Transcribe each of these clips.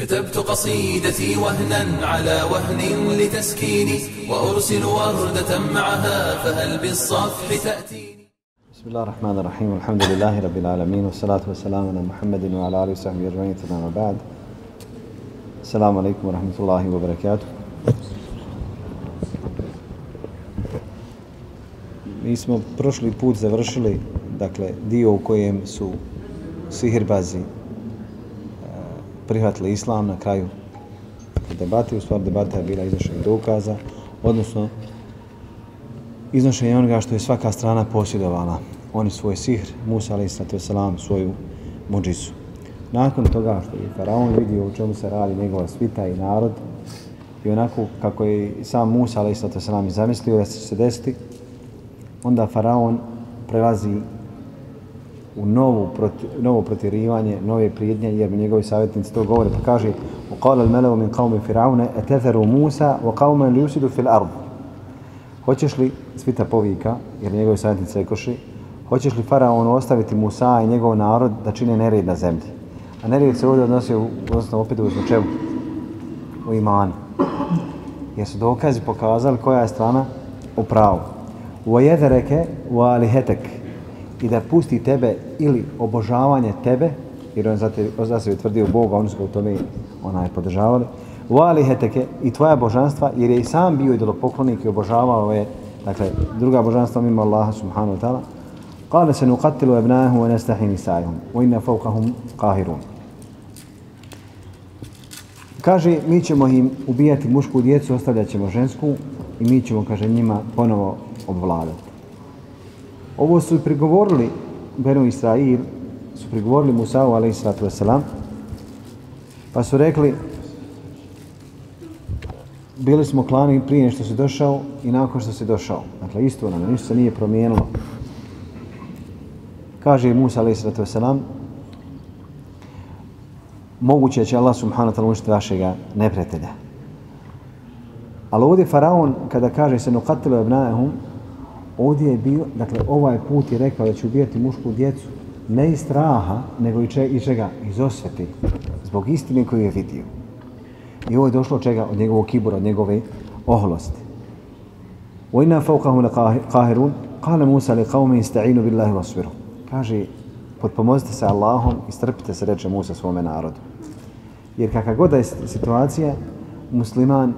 كتبت قصيدتي وهنا على وهن لتسكيني وأرسل وردة معها فهل بالصفح تأتيني؟ بسم الله الرحمن الرحيم والحمد لله رب العالمين والصلاة والسلام على محمد وعلى آله وصحبه أجمعين ثم بعد. السلام عليكم ورحمة الله وبركاته. Mi smo prošli put završili dakle, dio u kojem su sihirbazi prihvatili islam na kraju debati, u stvari debata je bila iznošenje dokaza, odnosno iznošenje onoga što je svaka strana posjedovala. Oni svoj sihr, Musa alaih sallatu wasalam, svoju muđisu. Nakon toga što je faraon vidio u čemu se radi njegova svita i narod, i onako kako je sam Musa alaih sallatu wasalam zamislio da će se desiti, onda faraon prelazi u novu proti, novo protirivanje, nove prijednje, jer mi njegovi savjetnici to govore, pa kaže وقال الملأ من قوم فرعون أتذر موسى وقوما ليفسدوا في الأرض Hoćeš li, svita povika, jer njegovi savjetnici rekoši, hoćeš li faraon ostaviti Musa i njegov narod da čine nered na zemlji? A nered se ovdje odnosi, odnosno opet u čemu? U imanu. Jer su dokazi pokazali koja je strana u pravu. U jedereke, u alihetek. I da pusti tebe ili obožavanje tebe, jer on za sebe tvrdio Boga, oni su u tome onaj podržavali. U aliheteke i tvoja božanstva, jer je i sam bio idolopoklonik i obožavao je, dakle, druga božanstva mimo Allaha subhanahu wa ta'ala. Kale se nuqatilu ebnahu wa nestahi nisajhum, قاهرون. Kaže, mi ćemo im ubijati mušku djecu, ostavljat ćemo žensku i mi ćemo, kaže, njima ponovo obvladati. Ovo su prigovorili Benu Israil, su prigovorili Musa'u alaihi wasalam, pa su rekli, bili smo klani prije što si došao i nakon što si došao. Dakle, isto nam, ništa se nije promijenilo. Kaže Musa alaihi wasalam, moguće će Allah subhanahu ta'ala uništiti vašega neprijatelja. Ali ovdje Faraon, kada kaže se nukatilu ebnaehum, ovdje je bio, dakle, ovaj put je rekao da će ubijati mušku djecu, ne iz straha, nego i, če, i čega? Iz osveti, zbog istine koju je vidio. I ovo je došlo od čega? Od njegovog kibura, od njegove oholosti. وَإِنَا فَوْقَهُمْ لَقَاهِرُونَ قَالَ مُوسَى لِقَوْمِ اسْتَعِينُ بِاللَّهِ وَصْبِرُ Kaže, potpomozite se Allahom i strpite se, reče Musa svome narodu. Jer kakva god je situacija, musliman,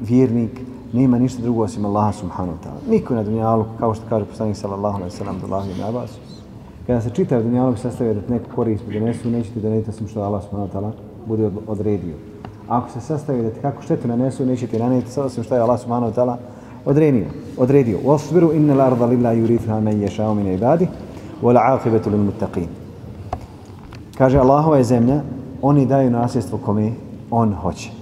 vjernik, nema ništa drugo osim Allaha subhanahu wa ta'ala. Niko na dunjalu, kao što kaže poslanik sallallahu alaihi sallam do Allahi ibn Abbas, kada se čitav dunjalog sastavio da neko korist donesu, nećete doneti osim što Allah subhanahu wa ta'ala bude odredio. Ako se sastavi da ti kako štetu nanesu, nećete naneti osim što je Allah subhanahu wa ta'ala odredio. odredio. Wasbiru inna l'arda lillahi yuritha man yasha'u min ibadi wal 'aqibatu lil muttaqin. Kaže Allahova je zemlja, oni daju nasljedstvo kome on hoće.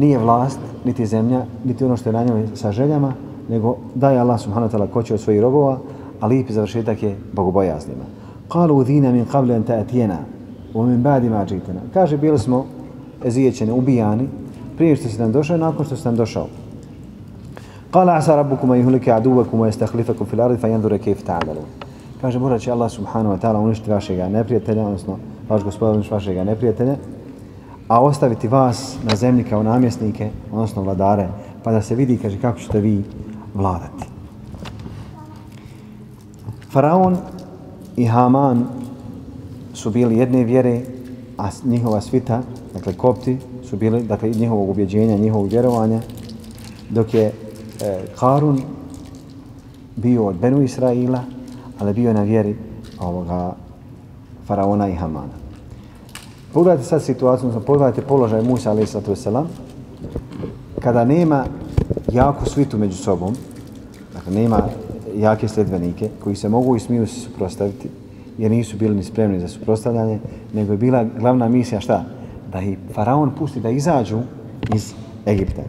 Nije vlast, niti zemlja, niti ono što je na njoj sa željama, nego daje Allah subhanahu wa ta'ala ko će od svojih robova, a lijep završetak je bogobojaznima. Kalu udhina min qabli an ta'tijena, u min badi ma džitena. Kaže, bili smo ezijećeni, ubijani, prije što si nam došao i nakon što si nam došao. Kala asa rabbukum a yuhlike aduvakum a jestahlifakum fil ardi fa jandure kejf. Kaže, mora će Allah subhanahu wa ta'ala uništiti vašega neprijatelja, odnosno vaš gospodin uništiti vašega neprijatelja, a ostaviti vas na zemlji kao namjesnike, odnosno vladare, pa da se vidi, kaže, kako ćete vi vladati. Faraon i Haman su bili jedne vjere, a njihova svita, dakle kopti, su bili, dakle, njihovog ubjeđenja, njihovog vjerovanja, dok je e, Karun bio od Benu Israila, ali bio na vjeri ovoga Faraona i Hamana. Pogledajte sad situaciju, pogledajte položaj Musa alaih wasalam, kada nema jako svitu među sobom, dakle nema jake sledbenike koji se mogu i smiju se suprostaviti, jer nisu bili ni spremni za suprostavljanje, nego je bila glavna misija šta? Da i faraon pusti da izađu iz Egipta.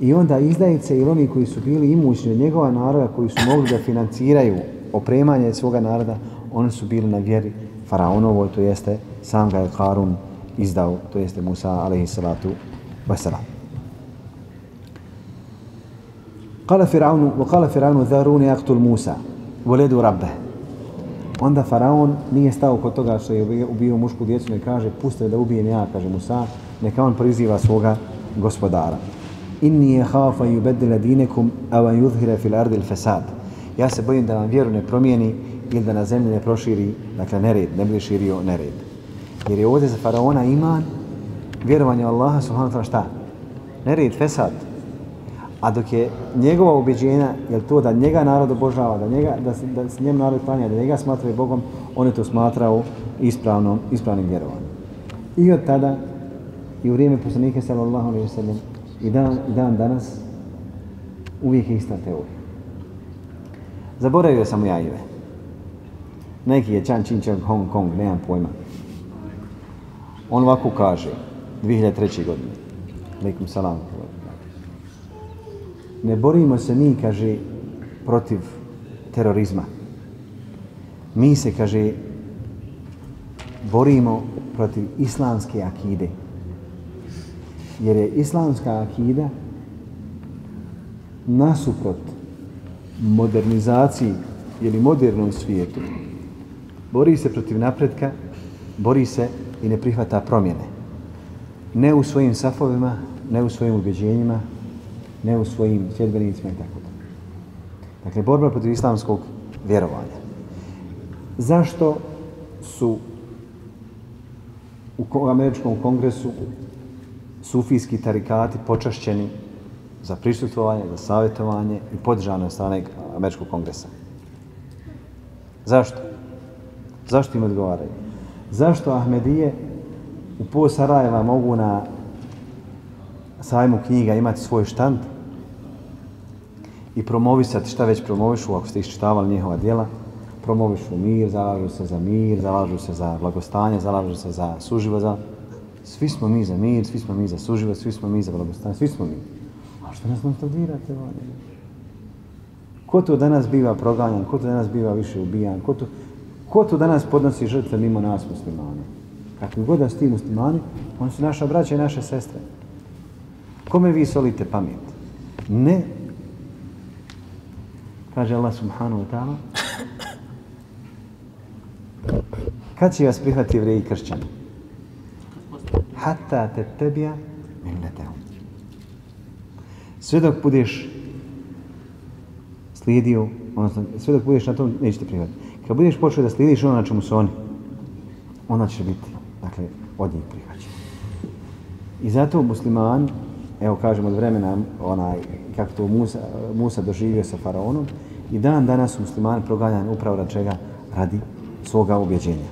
I onda izdajice ili oni koji su bili imućni od njegova naroda, koji su mogli da financiraju opremanje svoga naroda, oni su bili na vjeri faraonovoj, to jeste sam ga je Karun izdao, to jeste Musa alaihi salatu wasalam. قال فرعون وقال فرعون ذروني اقتل موسى ولد ربه Onda Faraon nije stao kod toga što je ubio, ubio mušku djecu, ne kaže, puste da ubijem ja, kaže Musa, neka on priziva svoga gospodara. Inni je hafa i ubedile dinekum, a van yudhire fil ardil fesad. Ja se bojim da vam vjeru ne promijeni ili da na zemlji ne proširi, dakle, nered, ne bude širio nered. Jer je ovdje za Faraona iman, vjerovanje Allaha, subhanahu wa ta'ala, šta? Nered, fesad. A dok je njegova ubeđenja, je to da njega narod obožava, da, njega, da, se, da se njem narod klanja, da njega smatraju Bogom, on je to smatrao ispravnom, ispravnim vjerovanjem. I od tada, i u vrijeme poslanika sallallahu alaihi wa sallam, i dan, i dan danas, uvijek je ista teorija. Zaboravio sam ja ime. Neki je Chan Chin Chang Hong Kong, nemam pojma. On ovako kaže, 2003. godine. Likum salam. Ne borimo se mi, kaže, protiv terorizma. Mi se, kaže, borimo protiv islamske akide. Jer je islamska akida nasuprot modernizaciji ili modernom svijetu. Bori se protiv napretka, bori se i ne prihvata promjene. Ne u svojim safovima, ne u svojim ubeđenjima, ne u svojim sljedbenicima i tako da. Dakle, borba protiv islamskog vjerovanja. Zašto su u američkom kongresu sufijski tarikati počašćeni za prisutovanje, za savjetovanje i podržane od strane američkog kongresa? Zašto? Zašto im odgovaraju? Zašto Ahmedije u po Sarajeva mogu na sajmu knjiga imati svoj štand i promovisati šta već promovišu, ako ste iščitavali njihova djela, promovišu mir, zalažu se za mir, zalažu se za blagostanje, zalažu se za suživo, za... Svi smo mi za mir, svi smo mi za suživo, svi smo mi za blagostanje, svi smo mi. A što nas nostadirate ovdje? Ko to danas biva proganjan, ko to danas biva više ubijan, ko to, ko to danas podnosi žrtve mimo nas muslimani? Kakvi god da ti muslimani, oni su naša braća i naše sestre. Kome vi solite pamet? Ne. Kaže Allah subhanahu wa ta'ala. Kad će vas prihvati jevreji kršćani? Hatta te tebija milletehum. Sve dok budeš slijedio, odnosno sve dok budeš na tom, nećete prihvatiti. Kad budeš počeo da slijediš ono na čemu su oni, ona će biti, dakle, od njih prihvaćen. I zato muslimani, evo kažem od vremena onaj, kako to Musa, Musa doživio sa faraonom, i dan danas su muslimani proganjani upravo rad čega radi svoga ubjeđenja.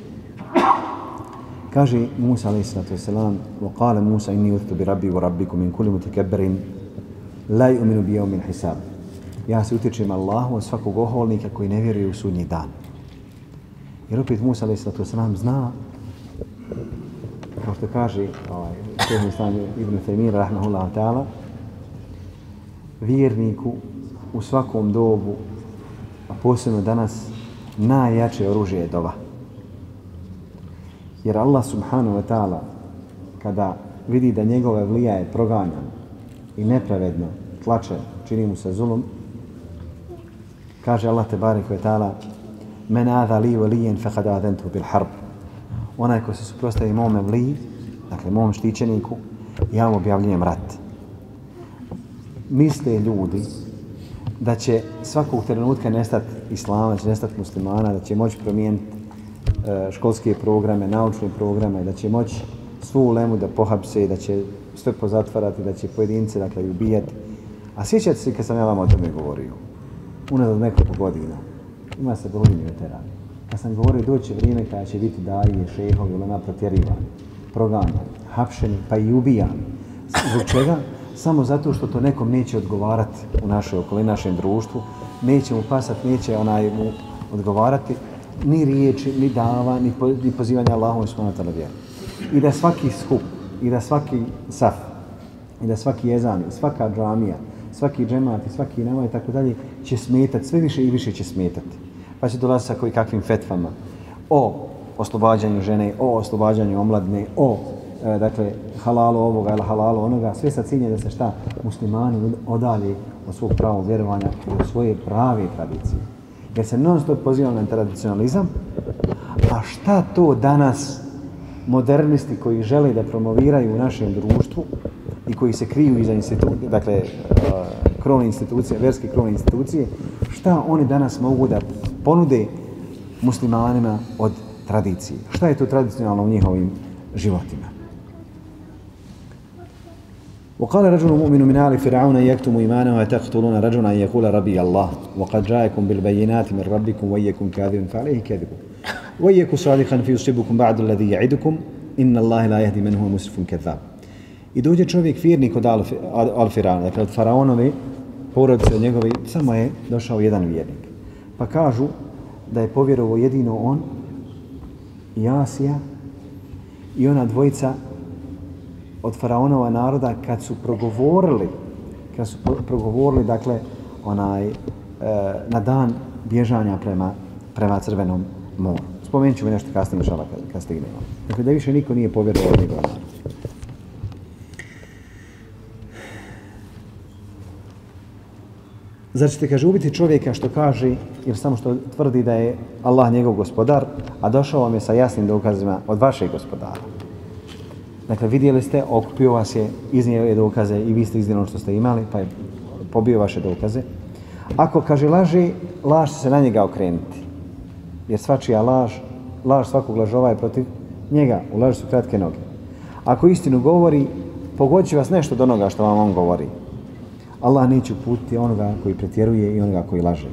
Kaže Musa alaih sallatu wasalam, وقال موسى إني أذت بربي وربكم من كل متكبر لا يؤمن بيوم الحساب. Ja se utječem Allahu od svakog oholnika koji ne vjeruje u sudnji dan. Jer opet Musa alaih sallatu wasalam zna, kao što kaže ovaj, Šehni Islam Ibn Taymin, rahmahullahu ta'ala, vjerniku u svakom dobu, a posebno danas, najjače oružje je dova. Jer Allah subhanahu wa ta'ala, kada vidi da njegove vlija je proganjan i nepravedno tlače, čini mu se zulum, kaže Allah te barek ve ta'ala, men adha li valijen fe kada adentu bil harb. Onaj ko se suprostavi mome vliji, dakle mom štićeniku, ja mu objavljujem rat. Misle ljudi da će svakog trenutka nestati islama, da će nestati muslimana, da će moći promijeniti e, školske programe, naučne programe, da će moći svu ulemu da pohapse, da će sve pozatvarati, da će pojedince dakle, ubijati. A sjećate se kad sam ja vam o tome govorio, unad nekoliko godina, ima se brojni veterani. Kad sam govorio doće vrijeme kada će biti daje, šehovi, ono ulema protjerivani, proganjani, hapšeni, pa i ubijani. Zbog čega? Samo zato što to nekom neće odgovarati u našoj okolini, našem društvu, neće mu pasati, neće onaj mu odgovarati ni riječi, ni dava, ni, po, ni pozivanja Allahom i subhanahu ta'ala vjeru. I da svaki skup, i da svaki saf, i da svaki jezan, i svaka džamija, svaki džemat i svaki nama i tako dalje će smetati, sve više i više će smetati. Pa će dolaziti sa koji kakvim fetvama o oslobađanju žene, o oslobađanju omladne, o e, dakle, halalu ovoga ili halalu onoga, sve sa ciljem da se šta muslimani odali od svog pravog vjerovanja, od svoje prave tradicije. jer se non stop pozivam na tradicionalizam, a šta to danas modernisti koji žele da promoviraju u našem društvu i koji se kriju iza institucije, dakle, e, uh, krovne institucije, verske krovne institucije, šta oni danas mogu da ponude muslimanima od tradicije? Šta je to tradicionalno u njihovim životima? وقال رجل مؤمن من آل فرعون يكتم إيمانه وتقتلون رجلا أن يقول ربي الله وقد جاءكم بالبينات من ربكم ويكم كاذب فعليه كذب ويكم صادقا فيصيبكم بعد الذي يعدكم إن الله لا يهدي من هو مسرف كذاب I dođe čovjek vjernik od Al-Firana, dakle od faraonovi, porodice od njegovi, samo je došao jedan vjernik. Pa kažu da je povjerovo jedino on i Asija i ona dvojica od faraonova naroda kad su progovorili kad su progovorili dakle onaj e, na dan bježanja prema prema crvenom moru. Spomenut mi nešto kasnije žala, kad, kad stignemo. Dakle, da više niko nije povjerovao od njegova Zar ćete, kaže, ubiti čovjeka što kaže, jer samo što tvrdi da je Allah njegov gospodar, a došao vam je sa jasnim dokazima od vašeg gospodara. Dakle, vidjeli ste, okupio vas je, iznio je dokaze i vi ste iznijeli ono što ste imali, pa je pobio vaše dokaze. Ako kaže laži, laž se na njega okrenuti. Jer svačija laž, laž svakog lažova je protiv njega, u laži su kratke noge. Ako istinu govori, pogodit vas nešto do onoga što vam on govori. Allah neće uputiti onoga koji pretjeruje i onoga koji laže.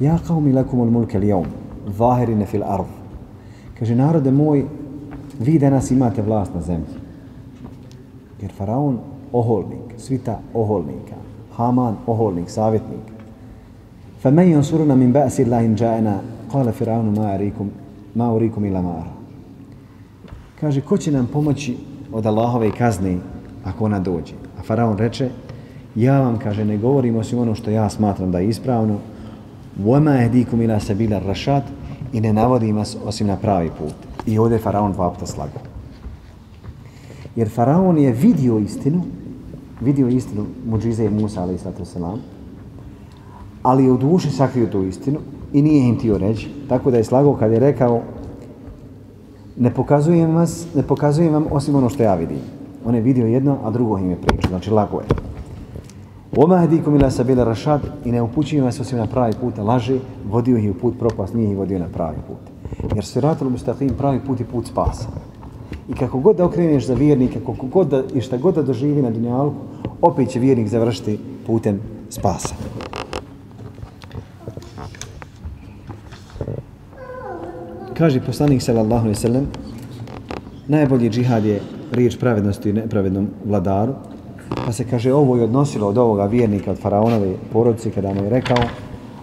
Ja kao mi lekum ul mulke li jom, vahirine fil arv. Kaže, narode moj, vi danas imate vlast na zemlji. Jer faraon oholnik, svita oholnika, Haman oholnik, savjetnik. Fa men yansuruna min ba'si Allahin ja'ana, qala faraon ma arikum, ma urikum ila mara. Kaže, ko će nam pomoći od Allahove kazne ako ona dođe? A faraon reče, ja vam, kaže, ne govorim osim ono što ja smatram da je ispravno, وَمَا اهْدِيكُمْ إِلَا سَبِيلَ الرَّشَادِ i ne navodim vas osim na pravi put. I ovdje faraon dva puta slagao. Jer faraon je vidio istinu, vidio istinu muđize Musa, ali i sato selam, ali je u duši sakrio tu istinu i nije im tio reći. Tako da je slagao kad je rekao ne pokazujem, vas, ne pokazujem vam osim ono što ja vidim. On je vidio jedno, a drugo im je pričao. Znači, lago je. Omahdikum ila sabila rašad i ne upućuju vas osim na pravi put, laže, vodio ih u put propast, nije ih vodio na pravi put. Jer siratul mustaqim pravi put je put spasa. I kako god da okreneš za vjernika, kako god da, i šta god da doživi na dunjalu, opet će vjernik završiti putem spasa. Kaže poslanik sallallahu alejhi ve sellem najbolji džihad je riječ pravednosti i nepravednom vladaru. Pa se kaže ovo je odnosilo od ovoga vjernika od faraonove porodice kada mu je rekao,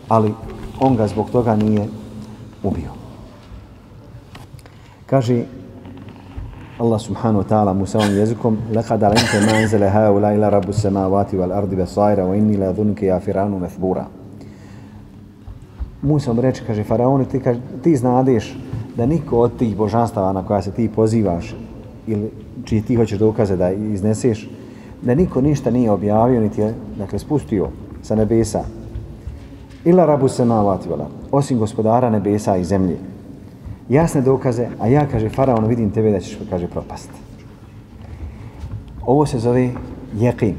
ali on ga zbog toga nije ubio. Kaže Allah subhanahu wa ta'ala mu ovom jezikom لَقَدْ عَلَمْتَ مَا أَنْزَلَ هَاُلَا إِلَا رَبُّ السَّمَاوَاتِ وَالْأَرْضِ بَصَائِرَ وَإِنِّي لَا ذُنْكِ يَا فِرَانُ مَثْبُورًا Musa mu reče, kaže, faraoni, ti, kaže, ti znadeš da niko od tih božanstava na koja se ti pozivaš ili čiji ti hoćeš dokaze da izneseš, da niko ništa nije objavio, niti je, dakle, spustio sa nebesa. Ila rabu se navati, osim gospodara nebesa i zemlje. Jasne dokaze, a ja, kaže, faraon, vidim tebe da ćeš, kaže, propast. Ovo se zove jekin.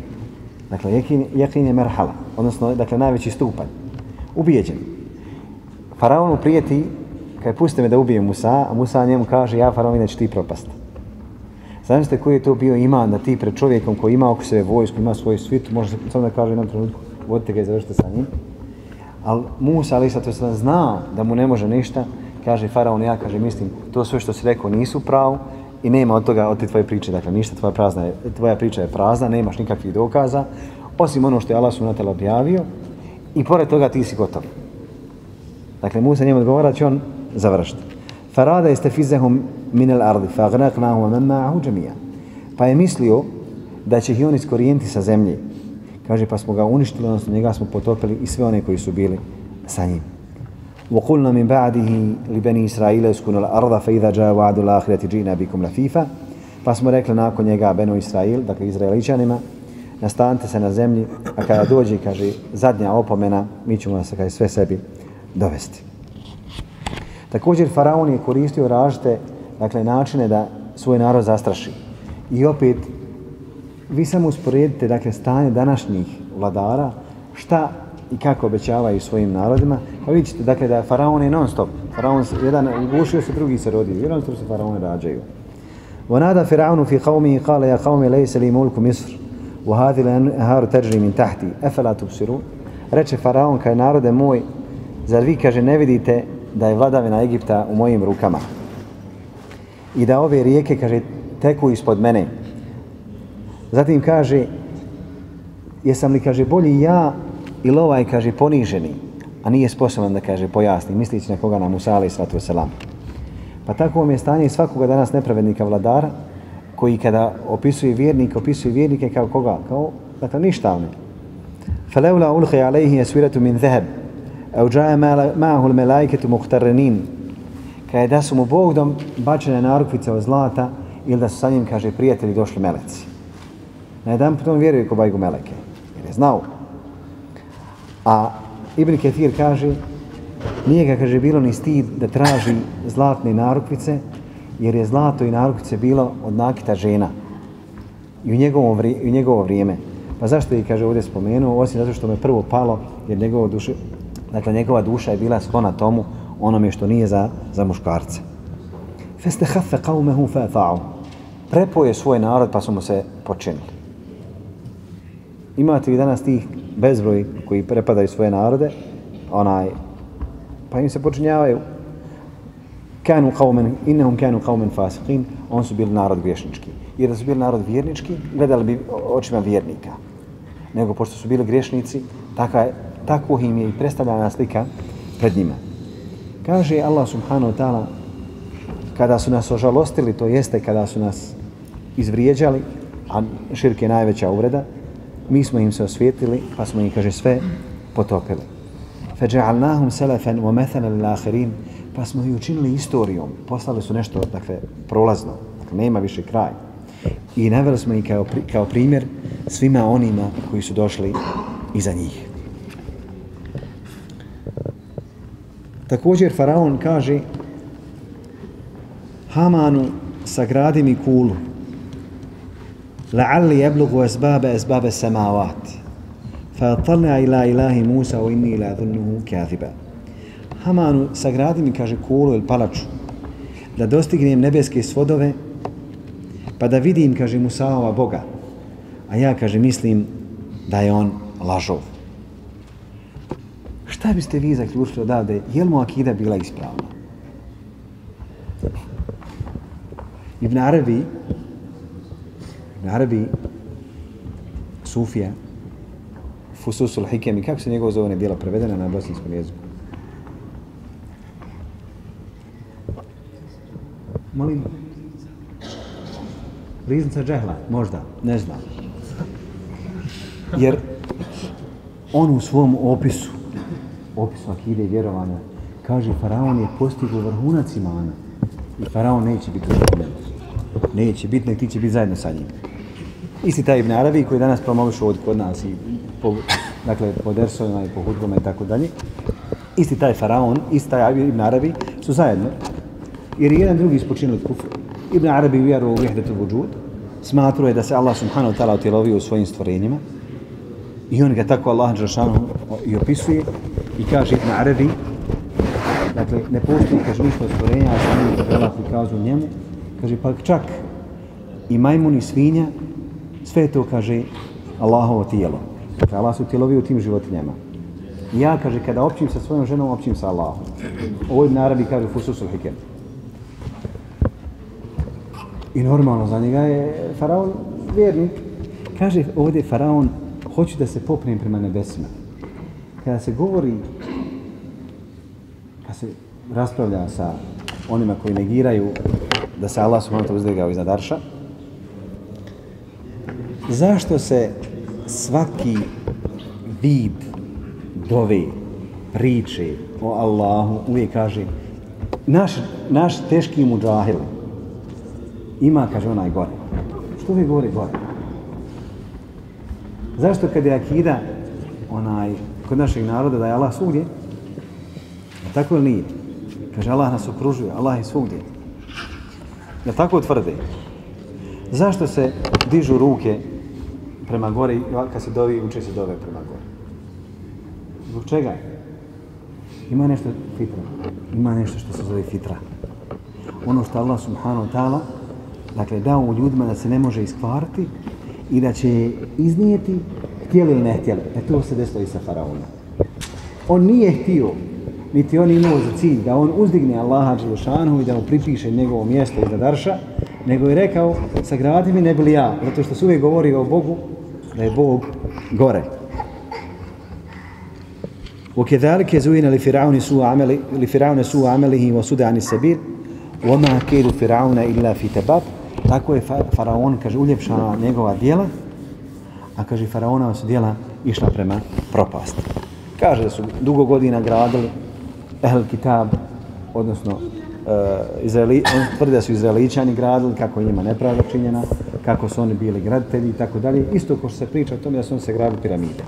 Dakle, jekin, jekin je merhala, odnosno, dakle, najveći stupanj. Ubijeđen. Faraonu prijeti, kad puste me da ubijem Musa, a Musa njemu kaže, ja, faraon, vidim da ti propast. Zamislite koji je to bio iman da ti pred čovjekom koji ima oko sebe vojsku, ima svoju svitu, može samo da kaže jednom trenutku, vodite ga i završite sa njim. Ali Musa, ali sad to znao da mu ne može ništa, kaže faraon, ja kaže, mislim, to sve što si rekao nisu pravo i nema od toga, od te tvoje priče, dakle, ništa, tvoja, prazna je, tvoja priča je prazna, nemaš nikakvih dokaza, osim ono što je Allah sunatel objavio i pored toga ti si gotov. Dakle, Musa njemu odgovara, će on završiti Farada jeste fizehum min al ardi, fa agraknahu wa man ma'ahu džemija. Pa je mislio da će ih on iskorijenti sa zemlje. Kaže, pa smo ga uništili, odnosno njega smo potopili i sve one koji su bili sa njim. وقلنا من بعده لبني إسرائيل اسكنوا الأرض فإذا جاء وعد الآخرة جئنا بكم لفيفا pa smo rekli nakon njega Beno Israil, dakle Izraeličanima, nastanite se na zemlji, a kada dođe, kaže, zadnja opomena, mi ćemo vas kaže, sve sebi dovesti. Također, Faraon je koristio različite dakle, načine da svoj narod zastraši. I opet, vi samo usporedite dakle, stanje današnjih vladara, šta i kako obećavaju svojim narodima, pa vidite ćete dakle, da Faraon je non stop. Faraon se, jedan ugušio se, drugi se rodio. Jedan stop se Faraone rađaju. ونادى فرعون في قومه قال يا قوم ليس لي ملك مصر وهذه الانهار تجري من تحتي افلا تبصرون reče faraon kaj narode moj zar vi kaže ne vidite da je vladavina Egipta u mojim rukama i da ove rijeke kaže teku ispod mene zatim kaže jesam li kaže bolji ja ili ovaj kaže poniženi a nije sposoban da kaže pojasni mislići na koga nam Musa alaih sallatu wasalam Pa tako vam je stanje svakoga danas nepravednika vladara, koji kada opisuje vjernike, opisuje vjernike kao koga? Kao, dakle, ništavne. فَلَوْلَا أُلْخِي عَلَيْهِ يَسْوِرَةُ مِنْ ذَهَبْ Au džaje mahu melajketu muhtarrenin. Kada da su mu Bog dom bačene narukvice od zlata ili da su sa njim, kaže, prijatelji došli meleci. Na jedan put on vjeruje ko bajgu meleke, jer je znao. A Ibn Ketir kaže, nije ga, kaže, bilo ni stid da traži zlatne narukvice, jer je zlato i narukvice bilo od nakita žena i u njegovo, vri, u njegovo vrijeme. Pa zašto je, kaže, ovdje spomenuo, osim zato što mu je prvo palo, jer njegovo duše, dakle, njegova duša je bila sklona tomu, onome što nije za, za muškarce. Feste hafe qavmehu fe fa'u. Prepoje svoj narod, pa su mu se počinili. Imate vi danas tih bezbroj koji prepadaju svoje narode, onaj, pa im se počinjavaju kanu qauman innehum kanu qauman fasiqin on su bili narod griješnički jer da su bili narod vjernički gledali bi očima vjernika nego pošto su bili griješnici taka tako im je i predstavljena slika pred njima kaže Allah subhanahu wa ta'ala kada su nas ožalostili to jeste kada su nas izvrijeđali a širk je najveća uvreda mi smo im se osvijetili pa smo im kaže sve potopili فَجَعَلْنَاهُمْ سَلَفًا وَمَثَنًا لِلْآخِرِينَ Pa smo ih učinili istorijom. Poslali su nešto, dakle, prolazno. Dakle, nema više kraj. I naveli smo ih kao, kao primjer svima onima koji su došli iza njih. Također, Faraon kaže Hamanu sagradi mi kulu la'alli jeblugu esbabe esbabe samavati فَطَلْنَا إِلَا إِلَهِ مُوسَى وَإِنِّي إِلَا ذُنُّهُ كَاذِبًا Hamanu sagradi mi, kaže, kulu ili palaču, da dostignem nebeske svodove, pa da vidim, kaže, Musaova Boga. A ja, kaže, mislim da je on lažov. Šta biste vi zaključili odavde? Je li mu akida bila ispravna? Ibn Arabi, Ibn Arabi, Sufija, Fususul Hikemi, kako se njegovo zove djela prevedena na bosanskom jeziku? Molim? Riznica džehla, možda, ne znam. Jer on u svom opisu, opisu akide i vjerovanja, kaže faraon je postigao vrhunac imana i faraon neće biti vrhunac. Neće biti, nek ti će biti zajedno sa njim. Isti taj Ibn Arabi koji danas promoviš ovdje kod nas i po, dakle, po dersovima i po hudbama i tako dalje. Isti taj faraon, isti taj Ibn Arabi su zajedno. Jer je jedan drugi ispočinili kufr. Ibn Arabi vjeru u vihdetu vudžud. smatruje da se Allah subhanahu ta'ala otjelovio u svojim stvorenjima. I on ga tako Allah Đeršanu i opisuje. I kaže Ibn Arabi, dakle, ne postoji, kaže, ništa od stvorenja, a sam je da prikazu njemu. Kaže, pa čak i majmun i svinja, sve to, kaže, Allahovo tijelo. Dakle, Allah su tijelovi u tim životinjama. I ja, kaže, kada općim sa svojom ženom, općim sa Allahom. Ovo je na Arabi, kaže, fususul hikem. I normalno, za njega je faraon vjernik. Kaže ovdje faraon, hoću da se popnem prema nebesima. Kada se govori, kada se raspravlja sa onima koji negiraju da se Allah subhanahu wa ta'ala iznad Arša, zašto se svaki vid dove, priče o Allahu uvijek kaže naš, naš teški muđahil ima, kaže onaj gore. Što uvijek govori gore? Zašto kad je akida onaj, kod našeg naroda da je Allah svugdje, Tako ili nije? Kaže, Allah nas okružuje, Allah je svugdje. Ja tako tvrde. Zašto se dižu ruke prema gore i kad se dovi, uče se dove prema gore? Zbog čega? Ima nešto fitra. Ima nešto što se zove fitra. Ono što Allah subhanahu wa ta'ala dakle, dao u ljudima da se ne može iskvariti i da će iznijeti htjeli ili ne htjeli. E to se desilo i sa faraonom. On nije htio, niti on imao za cilj da on uzdigne Allaha Đelešanu i da mu pripiše njegovo mjesto iznad Arša, nego je rekao, sagradi mi ne bili ja, zato što se uvijek govori o Bogu, da je Bog gore. وكذلك زين لفرعون سوء عمل لفرعون سوء عمله وسد عن السبيل وما كيد فرعون الا في تباب tako je faraon kaže uljepšana njegova djela a kaže faraona su djela išla prema propasti kaže da su dugo godina gradili ehl kitab odnosno uh, Izraeli, on tvrde da su izraeličani gradili kako njima nepravda činjena kako su oni bili graditelji i tako dalje isto ko što se priča o tome da su oni se gradili piramide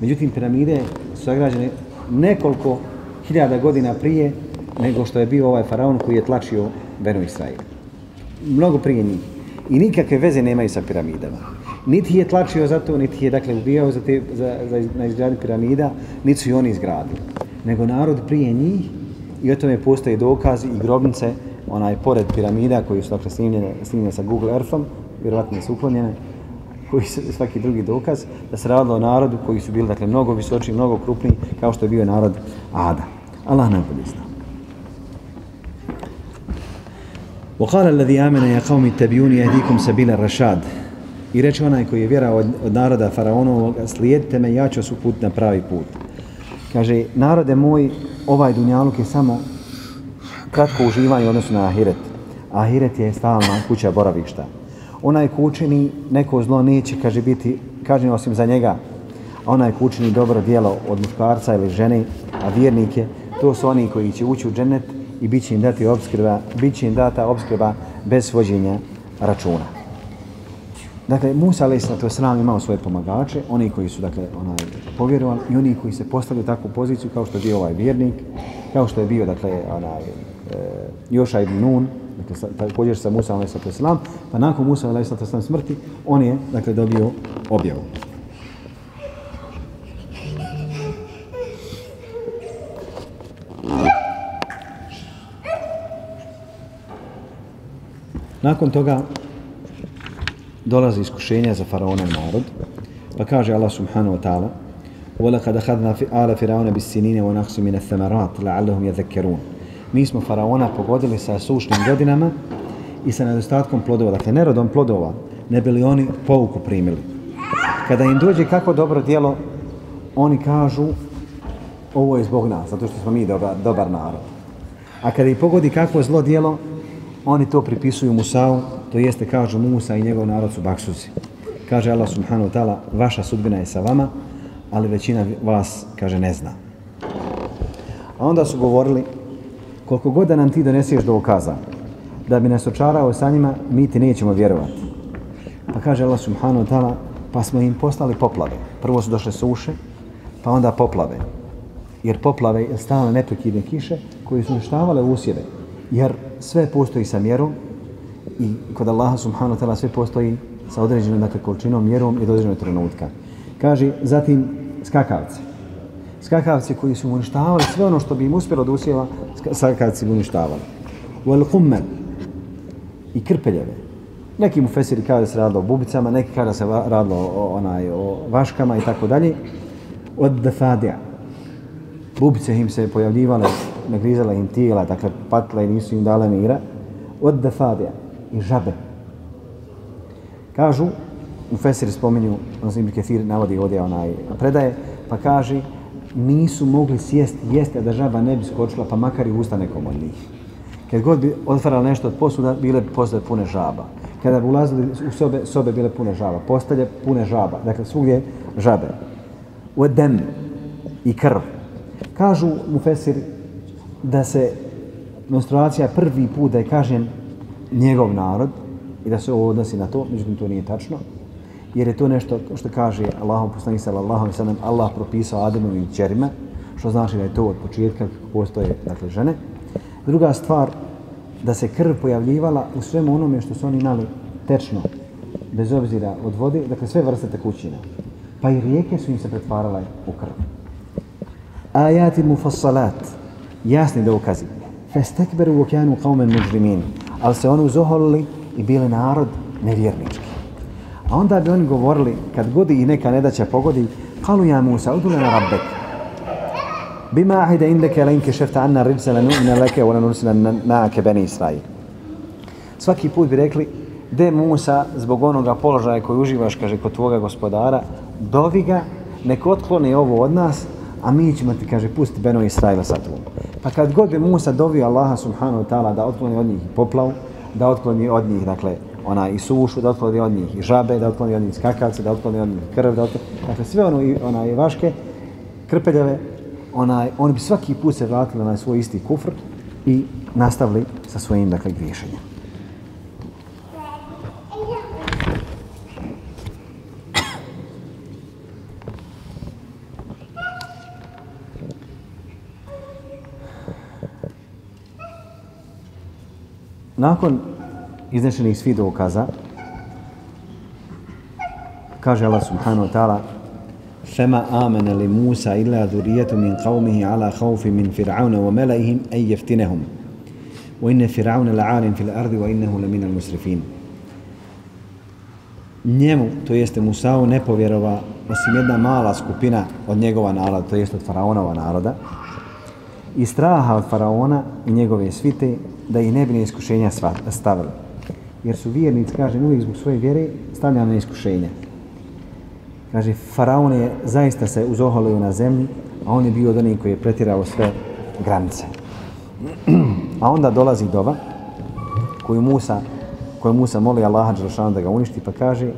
Međutim, piramide su sagrađene nekoliko hiljada godina prije nego što je bio ovaj faraon koji je tlačio Benu Israil. Mnogo prije njih. I nikakve veze nemaju sa piramidama Niti je tlačio za to, niti je dakle ubijao za te, za, za, na izgradnju piramida, niti su i oni izgradili. Nego narod prije njih i o tome postoje dokazi i grobnice onaj pored piramida koji su dakle snimljene, snimljene sa Google Earthom, vjerovatno su uklonjene, koji su svaki drugi dokaz, da se radilo o narodu koji su bili dakle, mnogo visoči, mnogo krupniji, kao što je bio narod Ada. Allah nam podista. وقال الذي آمن يا قوم اتبعوني يهديكم سبيل الرشاد I reče onaj koji je vjera od, od naroda faraonovog, slijedite me, ja ću put na pravi put. Kaže, narode moj, ovaj dunjaluk je samo kratko uživanje odnosno na ahiret. Ahiret je stalna kuća boravišta onaj kućini neko zlo neće, kaže, biti kažnjen osim za njega. A onaj kućini dobro dijelo od muškarca ili žene, a vjernike, to su oni koji će ući u džennet i bit će im dati obskrba, bit će im data obskrba bez svođenja računa. Dakle, Musa alaih sallatu wasalam imao svoje pomagače, oni koji su, dakle, onaj, povjerovali i oni koji se postavili takvu poziciju kao što je bio ovaj vjernik, kao što je bio, dakle, onaj, e, Joša ibn Nun, dakle, također sa Musa alaih sallatu wasalam, pa nakon Musa alaih sallatu wasalam smrti, on je, dakle, dobio objavu. Nakon toga dolazi iskušenja za faraona narod, pa kaže Allah subhanahu wa ta'ala وَلَقَدْ أَخَذْنَا فِي آلَ فِرَعُونَ بِالسِّنِينَ وَنَخْسُ مِنَ الثَّمَرَاتِ لَعَلَّهُمْ يَذَكَّرُونَ Mi smo faraona pogodili sa sušnim godinama i sa nedostatkom plodova, dakle nerodom plodova, ne bili oni pouku primili. Kada im dođe kako dobro dijelo, oni kažu ovo je zbog nas, zato što smo mi dobar, dobar narod. A kada ih pogodi kako zlo dijelo, oni to pripisuju Musa'u, to jeste kažu Musa i njegov narod su baksuzi. Kaže Allah subhanahu wa ta'ala, vaša sudbina je sa vama, ali većina vas, kaže, ne zna. A onda su govorili, koliko god da nam ti doneseš do da bi nas očarao sa njima, mi ti nećemo vjerovati. Pa kaže Allah subhanahu wa ta'ala, pa smo im poslali poplave. Prvo su došle suše, pa onda poplave. Jer poplave je stalne neprekidne kiše koje su uništavale usjeve. Jer sve postoji sa mjerom i kod Allaha subhanahu wa ta'ala sve postoji sa određenom dakle, količinom, mjerom i do određenog trenutka. Kaže, zatim skakavci. Skakavci koji su uništavali sve ono što bi im uspjelo da usjeva, skakavci bi uništavali. Wal kummel i krpeljeve. Neki mu fesiri kada se radilo o bubicama, neki kada se radilo o, onaj, o vaškama i tako dalje. Od defadija. Bubice im se pojavljivale, nagrizala im tijela, dakle patla i nisu im dale mira. Od defadija i žabe. Kažu, u Fesiri spominju, on se Kefir navodi ovdje onaj predaje, pa kaže, nisu mogli sjesti, jesti, da žaba ne bi skočila, pa makar i usta nekom od njih. Kad god bi otvarali nešto od posuda, bile posude pune žaba. Kada bi ulazili u sobe, sobe bile pune žaba. Postelje pune žaba. Dakle, svugdje žabe. U edem i krv. Kažu mu Fesir da se menstruacija prvi put da je kažen njegov narod i da se ovo odnosi na to, međutim to nije tačno, jer je to nešto što kaže Allahom poslanik sallallahu alejhi ve sellem Allah propisao Ademovim ćerima, što znači da je to od početka kako postoje dakle, žene. Druga stvar, da se krv pojavljivala u svemu onome što su oni imali tečno, bez obzira od vode, dakle sve vrste tekućina. Pa i rijeke su im se pretvarale u krv. Ajati mufassalat, jasni dokazi. Festekberu u okeanu kaumen muđrimin, ali se oni uzoholili i bili narod nevjernički. A onda bi oni govorili, kad godi i neka nedaća pogodi, kalu ja Musa, udulena rabbek. Bima ahide indeke lenke šefta anna ridse lenu ne leke u nanursina na'ake beni Israil. Svaki put bi rekli, de Musa, zbog onoga položaja koji uživaš, kaže, kod tvoga gospodara, dovi ga, nek otkloni ovo od nas, a mi ćemo ti, kaže, pusti Beno Israila sa tvojom. Pa kad god bi Musa dovio Allaha subhanahu wa ta'ala da otkloni od njih poplavu, da otkloni od njih, dakle, ona i sušu, da otkloni od njih i žabe, da otkloni od njih skakavce, da otkloni od njih krv, da otkloni, dakle, sve ono, i, ona i vaške, krpeljave, onaj, oni bi svaki put se vratili na svoj isti kufr i nastavili sa svojim, dakle, griješenjem. Nakon iznešenih svih dokaza, kaže Allah subhanahu wa ta'ala فما آمن لموسى إلا ذرية من قومه على خوف من فرعون وملئهم أن يفتنهم وإن فرعون لعال في الأرض وإنه لمن المسرفين njemu, to jeste Musa'u, ne povjerova osim jedna mala skupina od njegova naroda, to jeste od faraonova naroda, i straha od faraona i njegove svite da ih ne bi na iskušenja stavili. Jer su vjernici, kaže, uvijek zbog svoje vjere stavljali na iskušenja. Kaže, faraon je zaista se uzoholio na zemlji, a on je bio od onih koji je pretirao sve granice. a onda dolazi doba koju Musa, koju Musa moli Allaha Đelšanu da ga uništi, pa kaže,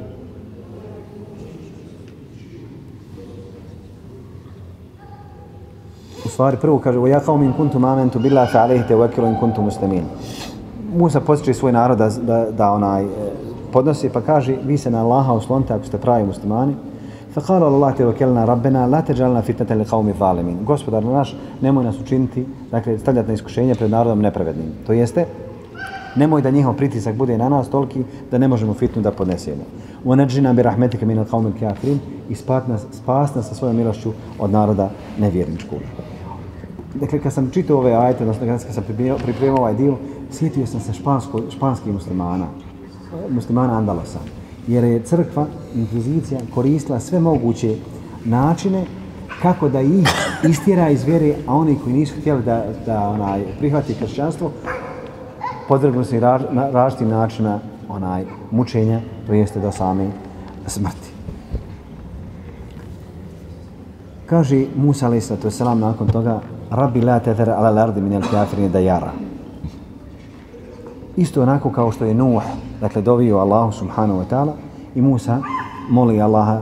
stvari. Prvo kaže wa ja qaum in kuntum amantu billahi fa te tawakkalu in kuntum muslimin. Musa postiče svoj narod da, da, da onaj e, podnosi pa kaže vi se na Allaha oslonite ako ste pravi muslimani. Fa qala Allah tawakkalna rabbana la taj'alna fitnatan li qaumi zalimin. Gospodar naš nemoj nas učiniti dakle stavljati na iskušenje pred narodom nepravednim. To jeste nemoj da njihov pritisak bude na nas toliki da ne možemo fitnu da podnesemo. Unađina bi rahmetika min al-qawmi al-kafirin i spas nas, spas nas sa svojom milošću od naroda nevjerničkog dakle, kad sam čitao ove ajte, odnosno kad sam pripremio ovaj dio, sjetio sam se špansko, španskih muslimana, muslimana Andalosa. Jer je crkva, inkvizicija, koristila sve moguće načine kako da ih istjera iz vjere, a oni koji nisu htjeli da, da onaj, prihvati kršćanstvo, podvrgnu se raž, na, različitim načina onaj, mučenja, to jeste do same smrti. Kaže Musa a.s. nakon toga, Rabbi la tether ala lardi min el kafirin da jara. Isto onako kao što je Nuh, dakle, dovio Allahu subhanahu wa ta'ala i Musa moli Allaha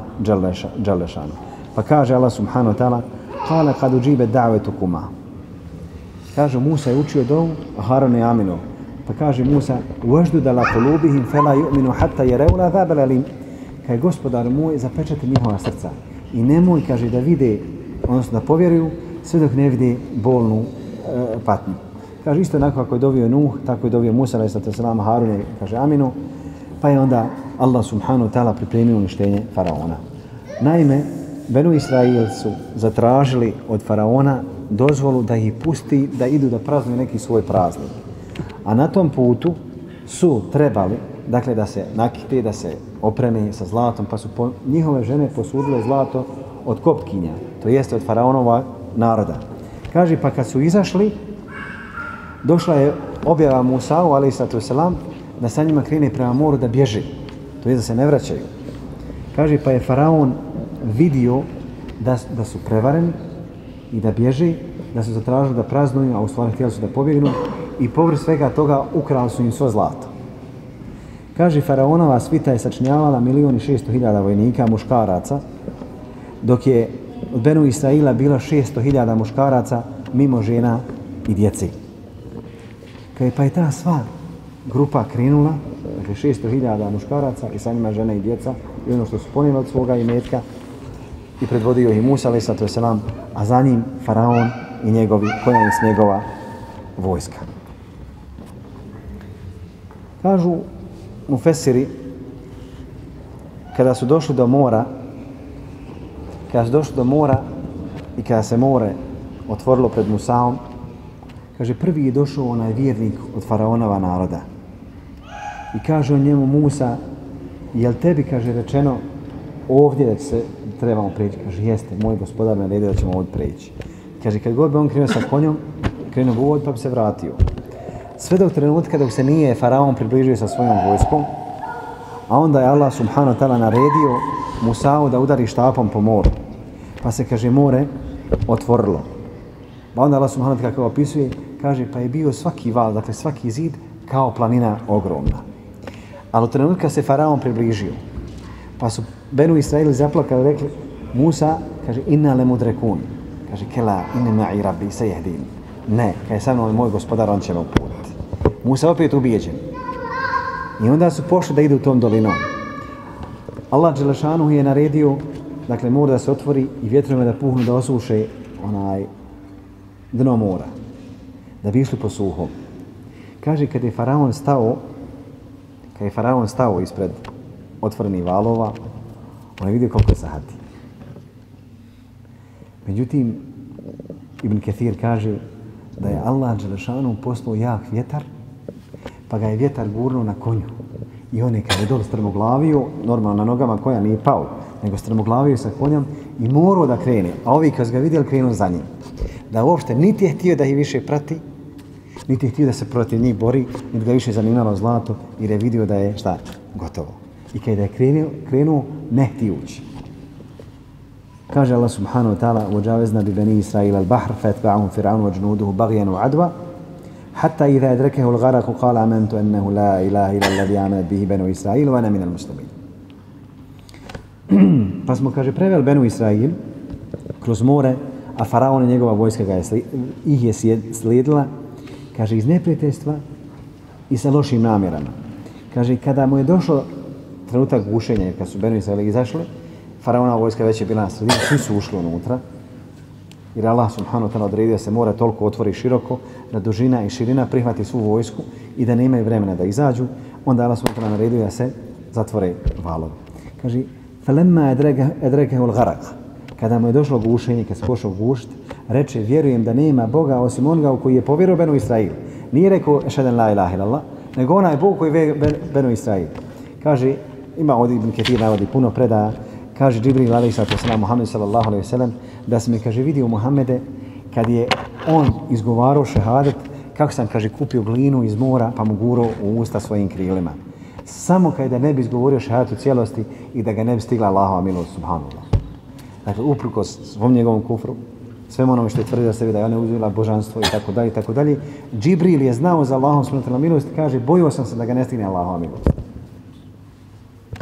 dželešanu. Pa kaže Allah subhanahu wa ta'ala, kale kad uđibe da'vetu kuma. Kaže, Musa je učio dovu, a Harun je aminu. Pa kaže Musa, uveždu da la kolubihim fela ju'minu hatta jereula reula zabelalim. Kaj gospodar moj, zapečati njihova srca. I nemoj, kaže, da vide, odnosno da povjeruju, sve dok ne vidi bolnu e, patnju. Kaže, isto onako kako je dovio Nuh, tako je dovio Musa, alaih sallatu sallam, Harune, kaže Aminu, pa je onda Allah subhanahu wa ta'ala pripremio uništenje faraona. Naime, Benu Israel su zatražili od faraona dozvolu da ih pusti da idu da praznuju neki svoj praznik. A na tom putu su trebali, dakle, da se nakite, da se opreme sa zlatom, pa su po, njihove žene posudile zlato od kopkinja, to jeste od faraonova naroda. Kaže, pa kad su izašli, došla je objava Musa, ali i sallatu selam, da sa njima krene prema moru da bježi. To je da se ne vraćaju. Kaže, pa je faraon vidio da, da su prevareni i da bježi, da su zatražili da praznuju, a u stvari htjeli su da pobjegnu i povr svega toga ukrali su im svo zlato. Kaže, faraonova svita je milion i šesto hiljada vojnika, muškaraca, dok je od Benu Israila bilo 600.000 muškaraca mimo žena i djeci. Kaj pa je ta sva grupa krenula, dakle 600.000 muškaraca i sa njima žene i djeca, i ono što su ponijeli od svoga imetka, i predvodio i Musa alaih sallatu selam, a za njim faraon i njegovi, konjanic njegova vojska. Kažu mu Fesiri, kada su došli do mora, kada su došli do mora i kada se more otvorilo pred Musaom, kaže, prvi je došao onaj vjernik od faraonova naroda. I kaže on njemu Musa, jel tebi, kaže, rečeno ovdje da se trebamo preći? Kaže, jeste, moj gospodar me naredio da ćemo ovdje prijeći. Kaže, kad god bi on krenuo sa konjom, krenuo bi ovdje pa bi se vratio. Sve do trenutka dok se nije faraon približio sa svojom vojskom, a onda je Allah subhanahu ta'ala naredio Musao da udari štapom po moru. Pa se, kaže, more otvorilo. Pa onda Allah subhanahu kako opisuje, kaže, pa je bio svaki val, dakle svaki zid, kao planina ogromna. Ali u trenutka se faraon približio. Pa su Benu Israili zaplakali, rekli, Musa, kaže, inna le mudrekun. Kaže, kela, inne ma'i rabbi, se jehdin. Ne, kaže, sa mnom moj gospodar, on će me uputiti. Musa opet ubijeđen. I onda su pošli da idu tom dolinom. Allah Đelešanu je naredio, dakle, mora da se otvori i vjetrome da puhnu, da osuše onaj dno mora. Da bi išli po suhom. Kaže, kad je faraon stao, kad je faraon stao ispred otvorenih valova, on je vidio koliko je sahati. Međutim, Ibn Kathir kaže da je Allah Đelešanu poslao jak vjetar, pa ga je vjetar gurnuo na konju. I on je kada je dole strmoglavio, normalno na nogama konja nije pao, nego strmoglavio sa konjom i morao da krene. A ovi kad ga vidjeli, krenuo za njim. Da uopšte niti je htio da ih više prati, niti je htio da se protiv njih bori, niti ga više zanimalo zlato, jer je vidio da je, šta, gotovo. I kada je krenuo, krenuo ne htijući. Kaže Allah subhanahu wa ta'ala وَجَاوَزْنَا بِبَنِي إِسْرَائِيلَ الْبَحْرَ فَاتْبَعُهُمْ فِرْعَوْنُ وَجْنُودُهُ بَغْيًا وَعَدْوًا حتى إذا أدركه الغرق قال آمنت أنه لا إله إلا الذي آمنت به بنو إسرائيل وأنا من المسلمين pa smo, kaže, prevel Benu Israil kroz more, a faraon i njegova vojska ga je sli, ih je slijedila, kaže, iz neprijateljstva i sa lošim namjerama. Kaže, kada mu je došlo trenutak gušenja, jer kad su Benu Israili izašli, faraonova vojska već je bila na sredini, svi su ušli unutra, jer Allah subhanahu wa ta'ala odredio da se mora toliko otvori široko, da dužina i širina prihvati svu vojsku i da nemaju vremena da izađu, onda Allah subhanahu wa ta'ala naredio da se zatvore valovi. Kaže, فَلَمَّا اَدْرَكَهُ الْغَرَقَ Kada mu je došlo gušenje, kad se pošao gušt, reče, vjerujem da nema Boga osim onoga u koji je povjerovao Benu Israil. Nije rekao, šeden la ilaha ilallah, nego onaj Bog koji je Benu Israil. Kaže, ima ovdje Ibn Ketir navodi puno predaja, kaže Džibril alaihi sallatu wasalam, Muhammed sallallahu alaihi wasalam, da sam je, kaže, vidio Muhammede kad je on izgovarao šehadet, kako sam, kaže, kupio glinu iz mora pa mu gurao u usta svojim krilima. Samo kada ne bi izgovorio šehadet u cijelosti i da ga ne bi stigla Allahova milost, subhanallah. Dakle, uprko svom njegovom kufru, svem onome što je tvrdio sebi da je ona uzela božanstvo i tako dalje i tako dalje, Džibril je znao za Allahom smrtila milost i kaže, bojio sam se da ga ne stigne Allahova milost.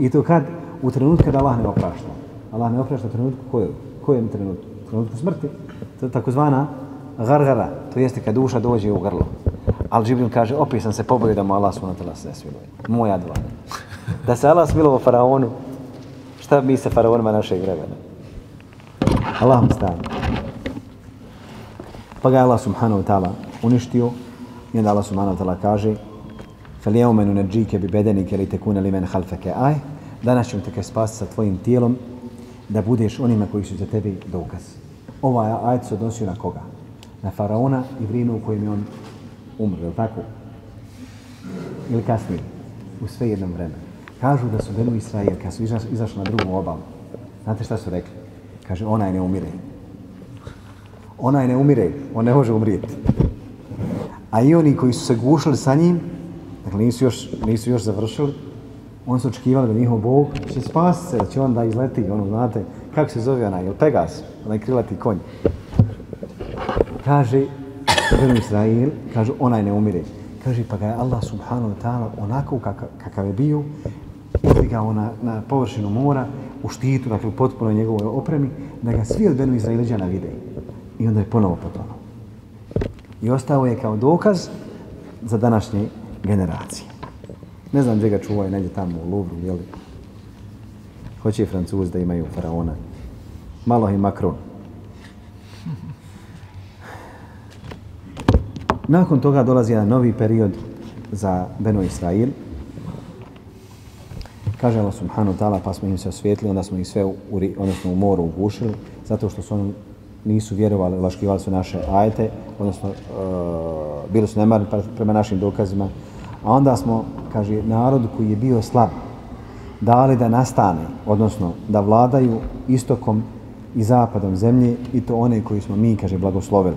I to kad? U trenutku kada Allah ne oprašta. Allah ne oprašta u trenutku kojem? Kojem trenutku? Trenutku smrti. To je takozvana gargara. To jeste kad duša dođe u grlo. Al Džibril kaže, opet sam se pobojio da mu Allah smrtila se smiluje. Moja dva. Da se Allah smilovo faraonu, šta bi se faraonima našeg vremena? Allah mu stavio. Pa ga Allah subhanahu wa ta'ala uništio i onda Allah subhanahu wa ta'ala kaže فَلِيَوْمَ نُنَجِّيكَ بِبَدَنِكَ لِتَكُونَ لِمَنْ خَلْفَكَ آج Danas ćemo te kaj spasiti sa tvojim tijelom da budeš onima koji su za tebi dokaz. Ovaj ajet se odnosio na koga? Na faraona i vrijeme u kojem je on umro, je tako? Ili kasnije? U sve jednom vremenu. Kažu da su Benu Israel, kad su izašli na drugu obalu, znate šta su rekli? Kaže, onaj ne umire. Onaj ne umire, on ne može umrijeti. A i oni koji su se gušili sa njim, dakle nisu još, nisu još završili, oni su očekivali da njihov Bog će spasiti se, da će on da izleti, ono, znate, kako se zove onaj, Pegas, onaj krilati konj. Kaže, Benu Israel, kaže, onaj ne umire. Kaže, pa ga je Allah subhanahu wa ta'ala onako kakav, kakav je bio, uzdigao na, na površinu mora, u štitu, dakle potpuno njegovoj opremi, da ga svi od Benu Izraeliđana vide. I onda je ponovo potonuo. I ostao je kao dokaz za današnje generacije. Ne znam gdje ga čuvaju, negdje tamo u Louvru, jeli? Hoće i Francuz da imaju faraona. malo i Macron. Nakon toga dolazi jedan novi period za Beno Israil. Kaže Allah subhanahu wa ta'ala, pa smo im se osvijetli, onda smo ih sve u, odnosno u moru ugušili, zato što su oni nisu vjerovali, laškivali su naše ajete, odnosno uh, bili su nemarni prema našim dokazima. A onda smo, kaže, narod koji je bio slab, dali da nastane, odnosno da vladaju istokom i zapadom zemlje i to one koji smo mi, kaže, blagoslovili.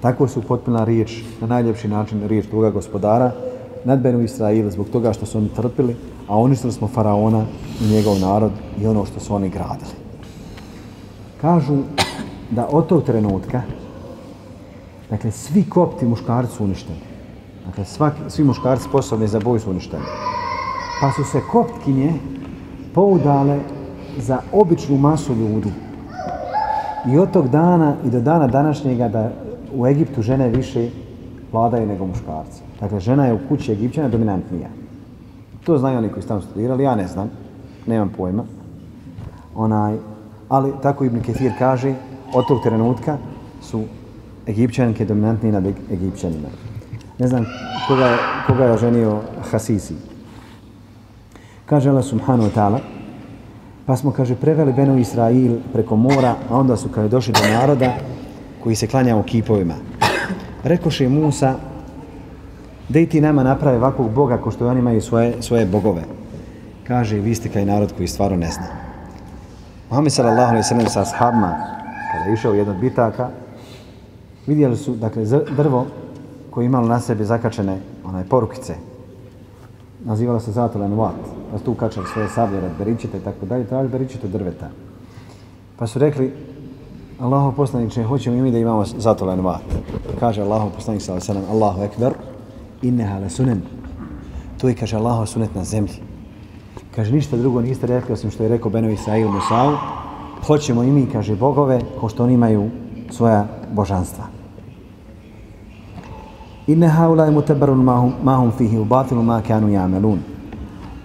Tako su potpuna riječ, na najljepši način riječ druga gospodara, nad Benu Israila zbog toga što su oni trpili, a oni smo faraona i njegov narod i ono što su oni gradili. Kažu da od tog trenutka, dakle, svi kopti muškarci su uništeni. Dakle, svaki, svi muškarci sposobni za boj su uništeni. Pa su se koptkinje poudale za običnu masu ljudi. I od tog dana i do dana današnjega da u Egiptu žene više vladaju nego muškarci. Dakle, žena je u kući Egipćana dominantnija. To znaju oni koji su tamo studirali, ja ne znam, nemam pojma. Onaj, ali tako Ibn Ketir kaže, od tog trenutka su Egipćanke dominantnije nad Egipćanima. Ne znam koga je, koga je oženio Hasisi. Kaže Allah subhanahu wa ta'ala, pa smo, kaže, preveli Benu Israil preko mora, a onda su, kaže, došli do naroda koji se klanja u kipovima. Rekoše Musa, da ti nama naprave ovakvog Boga ko što oni imaju svoje, svoje bogove. Kaže, vi ste kaj narod koji stvarno ne zna. Muhammed sallallahu alaihi sallam sa ashabima, kada je išao jedan bitaka, vidjeli su, dakle, drvo koji imali na sebi zakačene onaj porukice. Nazivalo se Zatolen Vat. Pa su tu kačali svoje sablje, beričite i tako dalje, tražili beričite drveta. Pa su rekli, Allahu poslaniče, hoćemo i mi da imamo Zatolen Vat. Kaže Allahu poslanik sallallahu sallam, Allahu ekber, inneha le sunen. To je, kaže, Allaho sunet na zemlji. Kaže, ništa drugo niste rekli, osim što je rekao Benovi Sa'il Musa'u. Hoćemo i mi, kaže, bogove, ko što oni imaju svoja božanstva Inne haulaj mutebarun mahum, mahum fihi u batilu ma kanu jamelun.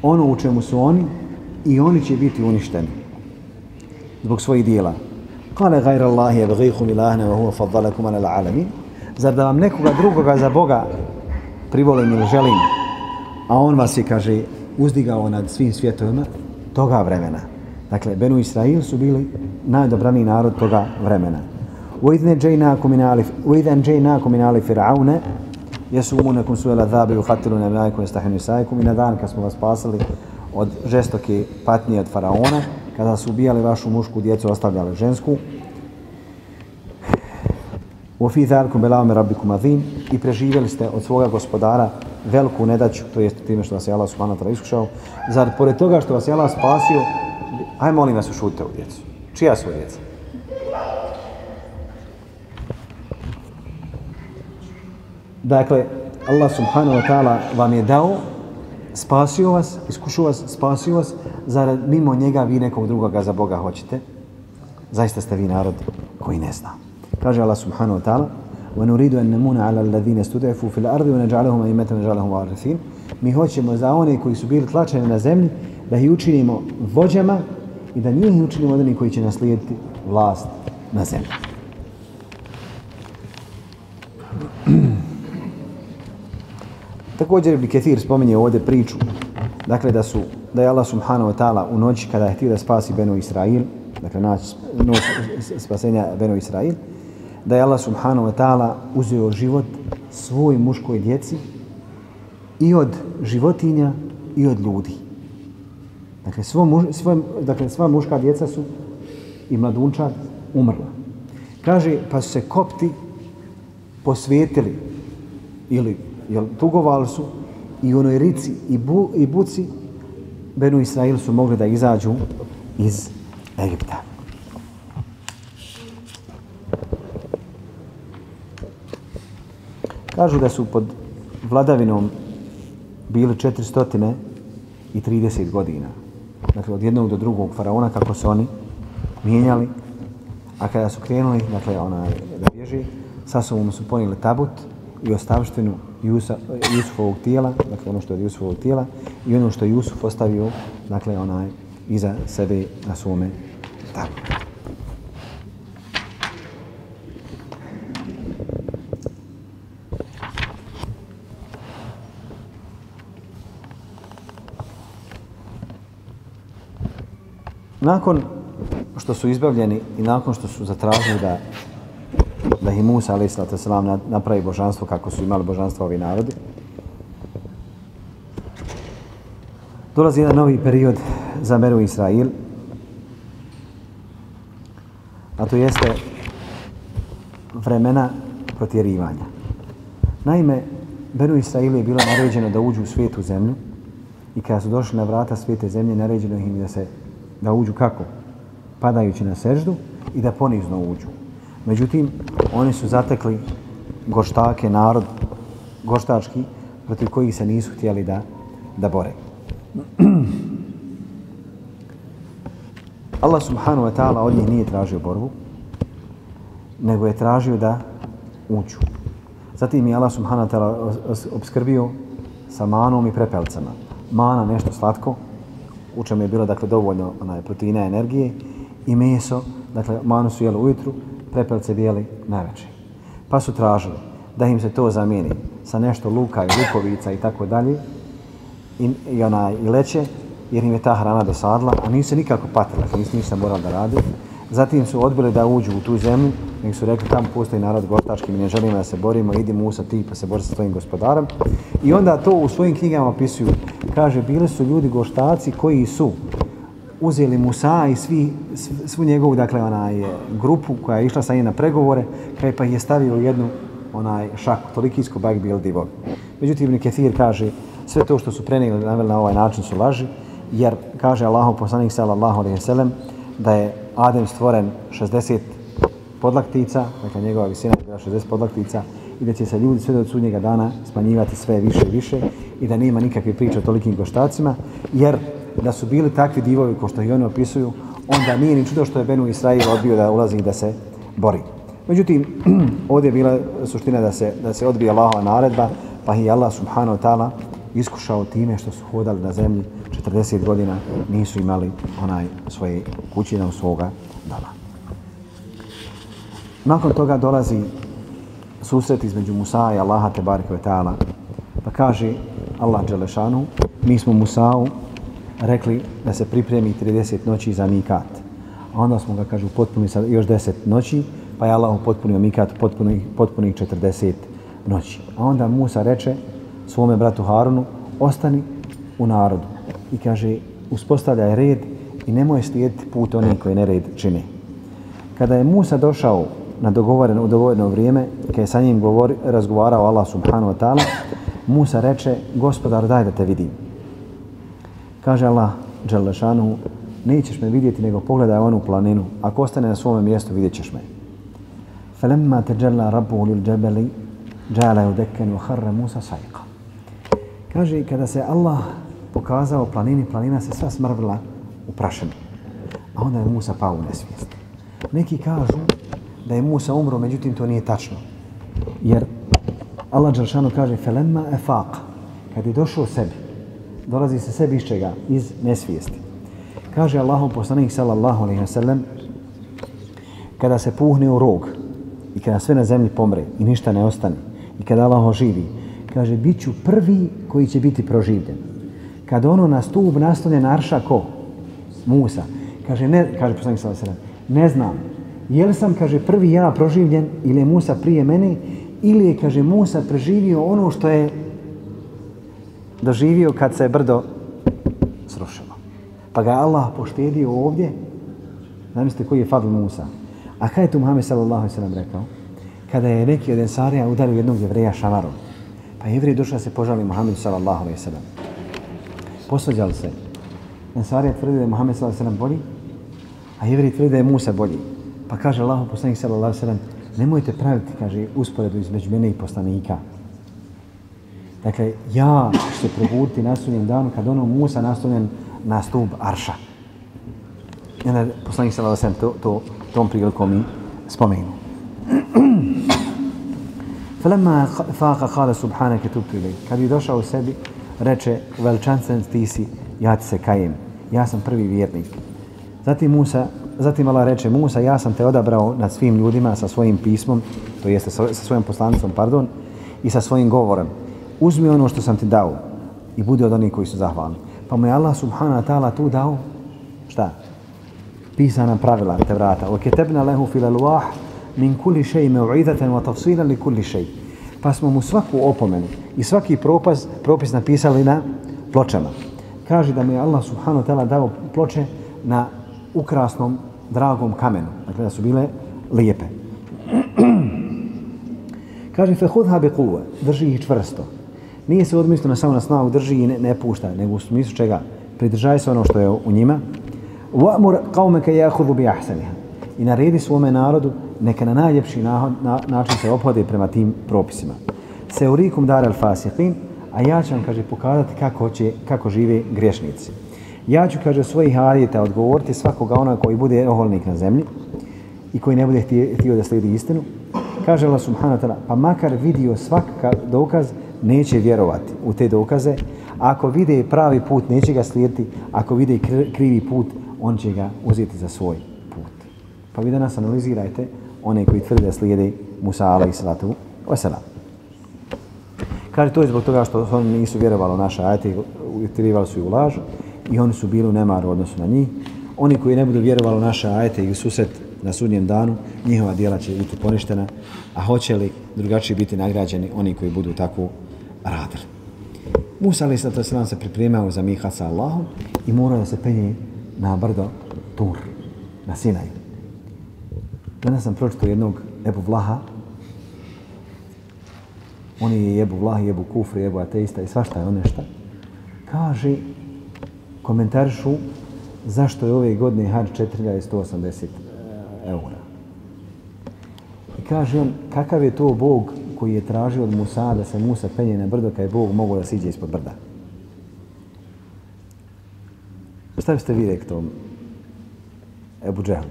Ono u čemu su oni i oni će biti uništeni zbog svojih dijela. Kale gajra Allahi je vgihum ilahne wa huwa faddalakum ala alamin. Zar da vam nekoga drugoga za Boga privolim ili želim, a on vas je, kaže, uzdigao nad svim svjetovima toga vremena. Dakle, Benu Israil su bili najdobraniji narod toga vremena. وَإِذْنَ جَيْنَاكُمْ مِنْ آلِ فِرْعَوْنَ jesumune kum suela dhabi u hatilu ne mlajku i stahinu. I na dan kad smo vas spasili od žestoke patnije od faraona, kada su ubijali vašu mušku djecu, ostavljali žensku. U fi dhalku belaome rabbikum adhin i preživjeli ste od svoga gospodara veliku nedaću, to jest time što vas je Allah subhanahu ta'ala iskušao. Zar pored toga što vas je Allah spasio, aj molim vas ušutite u djecu. Čija su djeca? Dakle, Allah subhanahu wa ta'ala vam je dao, spasio vas, iskušao vas, spasio vas, zar mimo njega vi nekog drugoga za Boga hoćete? Zaista ste vi narod koji ne zna. Kaže Allah subhanahu wa ta'ala وَنُرِيدُ أَن نَمُونَ عَلَى الَّذِينَ اسْتُدْعِفُوا فِي الْأَرْضِ وَنَجْعَلَهُمْ أَئِمَّةً وَنَجْعَلَهُمْ وَارِثِينَ Mi hoćemo za one koji su bili tlačeni na zemlji da ih učinimo vođama i da njih učinimo od onih koji će naslijediti vlast na zemlji. Također Ibn Ketir spominje ovdje priču dakle da su da je Allah subhanahu wa ta'ala u noći kada je htio da spasi Beno Israil dakle noć, noć spasenja Beno Israil da je Allah subhanahu wa ta'ala uzeo život svoj muškoj djeci i od životinja i od ljudi. Dakle, svo muž, svo, dakle sva muška djeca su i mladunčad umrla. Kaže, pa su se kopti posvetili ili jel, tugovali su i u onoj rici i, bu, i buci Benu Israil su mogli da izađu iz Egipta. Kažu da su pod vladavinom bili 430 godina. Dakle, od jednog do drugog faraona, kako se oni mijenjali. A kada su krenuli, dakle, onaj, da bježi, sa sobom su ponijeli tabut i ostavštinu Jusufovog tijela, dakle ono što je Jusufovog tijela i ono što je Jusuf ostavio, dakle onaj iza sebe na svome tabu. Nakon što su izbavljeni i nakon što su zatražili da da ih Musa a.s. napravi božanstvo kako su imali božanstvo ovi narodi. Dolazi jedan novi period za Meru Israil, a to jeste vremena protjerivanja. Naime, Beru Israilu je bilo naređeno da uđu u svijetu zemlju i kada su došli na vrata svijete zemlje, naređeno im da se da uđu kako? Padajući na seždu i da ponizno uđu. Međutim, oni su zatekli goštake, narod goštački, protiv kojih se nisu htjeli da, da bore. Allah subhanahu wa ta'ala od njih nije tražio borbu, nego je tražio da uđu. Zatim je Allah subhanahu wa ta'ala obskrbio sa manom i prepelcama. Mana nešto slatko, u čemu je bilo dakle, dovoljno onaj, proteina energije i meso, dakle manu su jeli ujutru, prepelce bijeli najveći. Pa su tražili da im se to zamijeni sa nešto luka i lukovica i tako dalje i, i, ona, i leće, jer im je ta hrana dosadla, a nisu se nikako patili, nisu ništa morali da radi. Zatim su odbili da uđu u tu zemlju, nego su rekli tamo postoji narod gostački, mi ne želimo da se borimo, idi Musa ti pa se bori sa svojim gospodarom. I onda to u svojim knjigama opisuju. Kaže, bili su ljudi goštaci koji su uzeli Musa i svi, svu njegovu, dakle, onaj, grupu koja je išla sa njim na pregovore, kaj pa je stavio jednu onaj šaku, tolikijsko bak bil divovi. Međutim, Ibn Kethir kaže, sve to što su prenijeli naveli na ovaj način su laži, jer kaže Allahu poslanik sallallahu alejhi ve sellem da je Adem stvoren 60 podlaktica, dakle njegova visina je bila 60 podlaktica i da će se ljudi sve do sudnjega dana smanjivati sve više i više i da nema nikakve priče o tolikim koštacima, jer da su bili takvi divovi ko što i oni opisuju, onda nije ni čudo što je Benu Israil odbio da ulazi i da se bori. Međutim, ovdje je bila suština da se, da se odbije Allahova naredba, pa je Allah subhanahu wa ta'ala iskušao time što su hodali na zemlji 40 godina, nisu imali onaj svoje kućine u svoga dala. Nakon toga dolazi susret između Musa i Allaha te bareke ve taala. Pa kaže Allah Đelešanu, mi smo Musa'u rekli da se pripremi 30 noći za mikat. A onda smo ga, kažu, potpuni sa još 10 noći, pa je Allah potpunio mikat potpunih, potpunih 40 noći. A onda Musa reče svome bratu Harunu, ostani u narodu. I kaže, uspostavljaj red i nemoj slijediti put onih koji nered čine. Kada je Musa došao na dogovoreno, u dogovoreno vrijeme, kada je sa njim govori, razgovarao Allah subhanahu wa ta'ala, Musa reče, gospodar, daj da te vidim. Kaže Allah, Đalešanu, nećeš me vidjeti, nego pogledaj onu planinu. Ako ostane na svome mjestu, vidjet ćeš me. فَلَمَّا تَجَلَّا رَبُّهُ لِلْجَبَلِ جَعَلَ يُدَكَّنُ وَحَرَّ مُوسَ سَيْقَ Kaže, kada se Allah pokazao planini, planina se sva smrvila u prašenu. A onda je Musa pao u nesvijest. Neki kažu da je Musa umro, međutim to nije tačno. Jer Allah Đalšanu kaže فَلَمَّا اَفَاقَ Kad je došao sebi, dolazi se sebi iz čega? Iz nesvijesti. Kaže Allahom poslanik sallallahu alaihi wa sallam kada se puhne u rog i kada sve na zemlji pomre i ništa ne ostane i kada Allah oživi, kaže, bit ću prvi koji će biti proživljen. Kada ono na stup nastavlja narša ko? Musa. Kaže, ne, kaže poslanik sallallahu alaihi wa sallam, ne znam, je li sam, kaže, prvi ja proživljen ili je Musa prije mene ili je, kaže, Musa preživio ono što je doživio kad se brdo srušilo. Pa ga Allah poštedio ovdje. Zamislite koji je Fadl Musa. A kada je tu Muhammed sallallahu sallam rekao? Kada je neki od Ensarija udario jednog jevreja šamarom. Pa jevrij došao se požali Muhammed sallallahu sallam. Posvađali se. Ensarija tvrdi da je Muhammed sallallahu sallam bolji, a jevrij tvrdi da je Musa bolji. Pa kaže Allah poslanik sallallahu sallam, nemojte praviti, kaže, usporedu između mene i poslanika. Dakle, ja ću se probuditi na sudnjem danu kad ono Musa nastavljen na stup Arša. I onda poslanik sa Lasem to, to, tom prilikom i spomenu. Falemma faqa khala subhanaka tubtu ilay. Kad je došao u sebi, reče veličanstven ti si, ja ti se kajem. Ja sam prvi vjernik. Zatim Musa, zatim Allah reče Musa, ja sam te odabrao nad svim ljudima sa svojim pismom, to jeste sa svojim poslanicom, pardon, i sa svojim govorom uzmi ono što sam ti dao i budi od onih koji su zahvalni. Pa mu je Allah subhanahu wa ta'ala tu dao šta? pisana pravila te vrata. O ketebna lehu fil alwah min kulli shay mau'izatan wa tafsilan li kulli shay. Pa smo mu svaku opomenu i svaki propis, propis napisali na pločama. Kaže da mu je Allah subhanahu wa ta'ala dao ploče na ukrasnom dragom kamenu. Dakle, da su bile lijepe. Kaže, fe hudha bi kuva, drži ih čvrsto. Nije se odmislio samo na snagu drži i ne, ne pušta, nego u smislu čega? Pridržaj se ono što je u njima. Wa'mur qaumaka ya'khudhu bi ahsaniha. I naredi svome narodu neka na najljepši na, na, način se ophode prema tim propisima. Seurikum dar al fasiqin, a ja ću vam, kaže, pokazati kako, će, kako žive griješnici. Ja ću, kaže, svojih arijeta odgovoriti svakoga ona koji bude oholnik na zemlji i koji ne bude htio, htio da slijedi istinu. Kaže Allah subhanahu wa ta'ala, pa makar vidio svaka dokaz, neće vjerovati u te dokaze. Ako vide pravi put, neće ga slijediti. Ako vide krivi put, on će ga uzeti za svoj put. Pa vi danas analizirajte one koji tvrde da slijede Musa alaih salatu wasalam. Kaže, to je zbog toga što oni nisu vjerovali u naše ajete, utjerivali su i u laž i oni su bili u nemaru odnosu na njih. Oni koji ne budu vjerovali u naše ajete i u susret na sudnjem danu, njihova dijela će biti poništena, a hoće li drugačije biti nagrađeni oni koji budu tako radili. Musa alaih sada wasalam se pripremao za miha sa Allahom i morao da se penje na brdo Tur, na Sinaju. Danas sam pročito jednog Ebu Vlaha. On je Ebu Vlah, Ebu Kufri, Ebu Ateista i svašta je ono onešta. Kaže, komentarišu zašto je ove godine hađ 4180 eura. I kaže on, kakav je to Bog koji je tražio od Musa da se Musa penje na brdo, kada je Bog mogao da siđe ispod brda. Šta biste vi rekli tom Ebu Džehlu?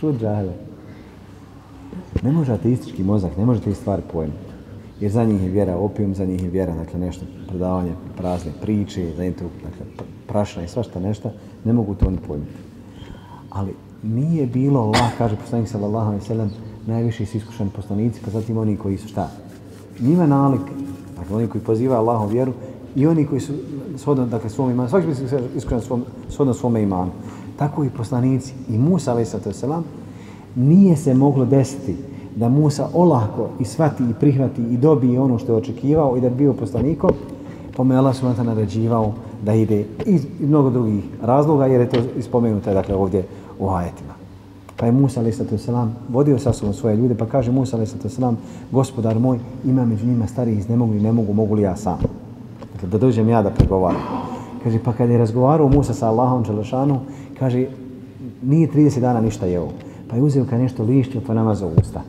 Šu džahle. Ne može ateistički mozak, ne može te stvari pojmiti. Jer za njih je vjera opijum, za njih je vjera, dakle, nešto, predavanje prazne priče, za njih dakle, prašna i svašta nešto, ne mogu to oni pojmiti. Ali nije bilo, Allah kaže poslanik sallallahu alaihi sallam, najviše su iskušani poslanici, pa zatim oni koji su šta? Njima nalik, dakle, oni koji pozivaju Allahom vjeru, i oni koji su shodno, dakle, svom imanu, svaki bi se iskušan svom, shodno svome imanu. Tako i poslanici i Musa, a.s. nije se moglo desiti da Musa olako i svati i prihvati i dobije ono što je očekivao i da bi bio poslanikom, po me Allah su naređivao da ide iz mnogo drugih razloga, jer je to ispomenuto dakle, ovdje u ajetima. Pa je Musa a.s. vodio sa sobom svoje ljude, pa kaže Musa a.s. gospodar moj, ima među njima starih, ne mogu i ne mogu, mogu li ja sam? Dakle, da dođem ja da pregovaram. Kaže, pa kad je razgovarao Musa sa Allahom Đelešanu, kaže, nije 30 dana ništa jeo. Pa je uzeo ka nešto lišće, pa namazao usta.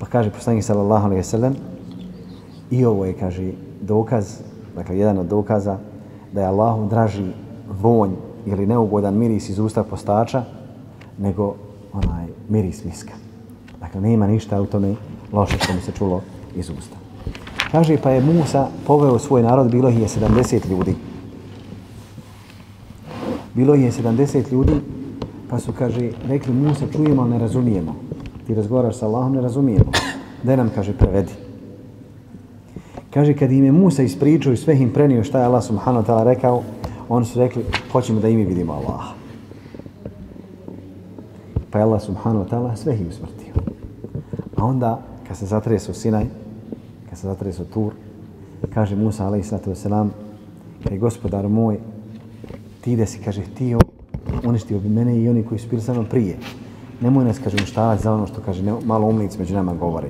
Pa kaže poslanik sallallahu alaihi sallam, i ovo je, kaže, dokaz, dakle, jedan od dokaza, da je Allahom draži vonj ili neugodan miris iz usta postača, nego onaj miris miska. Dakle, nema ništa u tome loše što mu se čulo iz usta. Kaže, pa je Musa poveo svoj narod, bilo je 70 ljudi. Bilo je 70 ljudi, pa su, kaže, rekli Musa, čujemo, ali ne razumijemo. Ti razgovaraš sa Allahom, ne razumijemo. Da nam, kaže, prevedi. Kaže, kad im je Musa ispričao i sve im prenio šta je Allah subhanahu wa ta'ala rekao, oni su rekli, hoćemo da i mi vidimo Allaha. Pa je Allah subhanahu wa ta'ala sve ih usmrtio. A onda, kad se zatresu Sinaj, kad se zatresu Tur, kaže Musa, alaih sallatu wasalam, kaj gospodar moj, ti da si, kaže, htio, uništio bi mene i oni koji su bili sa prije. Nemoj nas, kaže, uništavati za ono što, kaže, ne, malo umlic među nama govori.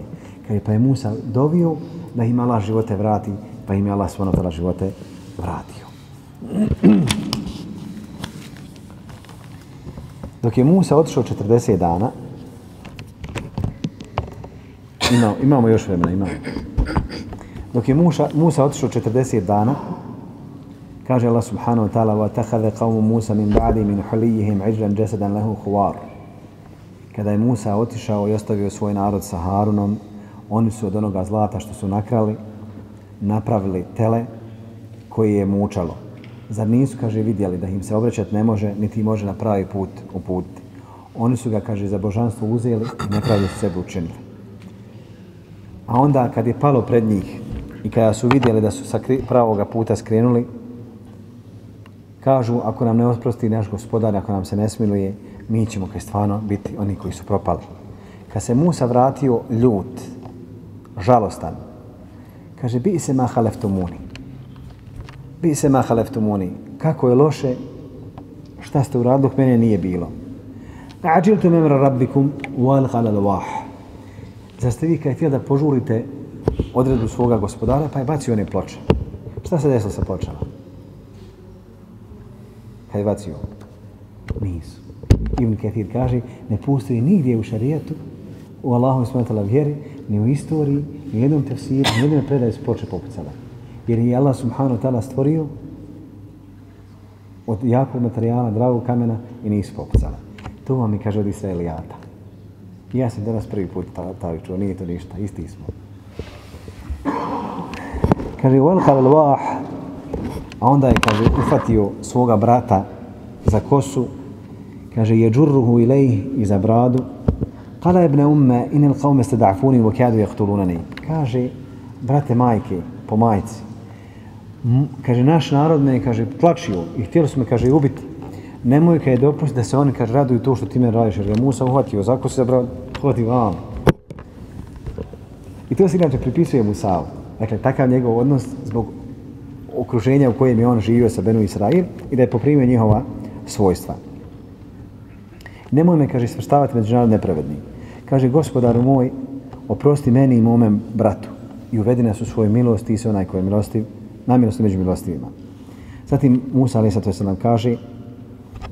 Kaže, pa je Musa dovio da im Allah živote vrati, pa im je Allah svono tala živote vratio. Dok je Musa otišao 40 dana, imamo, imamo još vremena, imamo. Dok je Musa, Musa otišao 40 dana, Kaže Allah subhanahu wa ta'ala وَتَخَذَ قَوْمُ مُوسَى مِنْ بَعْدِ مِنْ حُلِيِّهِمْ عِجْلًا جَسَدًا لَهُ خُوَارُ Kada je Musa otišao i ostavio svoj narod sa Harunom, oni su od onoga zlata što su nakrali, napravili tele koji je mučalo. Zar nisu, kaže, vidjeli da im se obraćat ne može, niti može na pravi put uputiti. Oni su ga, kaže, za božanstvo uzeli i napravili su sebe učinili. A onda, kad je palo pred njih i kada su vidjeli da su sa pravoga puta skrenuli, Kažu, ako nam ne osprosti naš gospodar, ako nam se ne smiluje, mi ćemo kaj stvarno biti oni koji su propali. Kad se Musa vratio ljut, žalostan, kaže, bi se maha leftumuni. Bi se mahaleftumuni. Kako je loše, šta ste uradili, mene nije bilo. Ađiltu memra rabbikum wal halal wah. Zar ste vi kaj htjeli da požurite odredu svoga gospodara, pa je bacio one ploče. Šta se desilo sa pločama? Kad je bacio? Nisu. Ibn Ketir kaže, ne postoji nigdje u šarijetu, u Allahom smetala vjeri, ni u istoriji, ni u jednom tefsiru, ni u jednom predaju se ploče popucala. Jer je Allah subhanahu ta'ala stvorio od jakog materijala, dragog kamena i nisu popucala. To vam mi kaže od Israelijata. Ja sam danas prvi put taj čuo, nije to ništa, isti smo. Kaže, welkal al a onda je, kaže, ufatio svoga brata za kosu, kaže, je džurruhu ilej i za bradu, Kala ibn umme inil ste da'funi, wa je htulunani. Kaže brate majke po majci kaže naš narod me kaže tlačio i htjeli su me kaže ubiti. Nemoj kaj dopusti da se oni kaže raduju to što ti me radiš jer ga Musa uhvatio zako se zabrao hodi vam. I to se inače pripisuje Musa. Dakle, takav njegov odnos zbog okruženja u kojem je on živio sa Benu Israil i da je poprimio njihova svojstva. Nemoj me, kaže, svrstavati među narod nepravedni. Kaže, gospodaru moj, oprosti meni i mome bratu i uvedi nas u svoju milost, ti se onaj koji je milostiv, namilosti među milostivima. Zatim Musa alaih sato nam kaže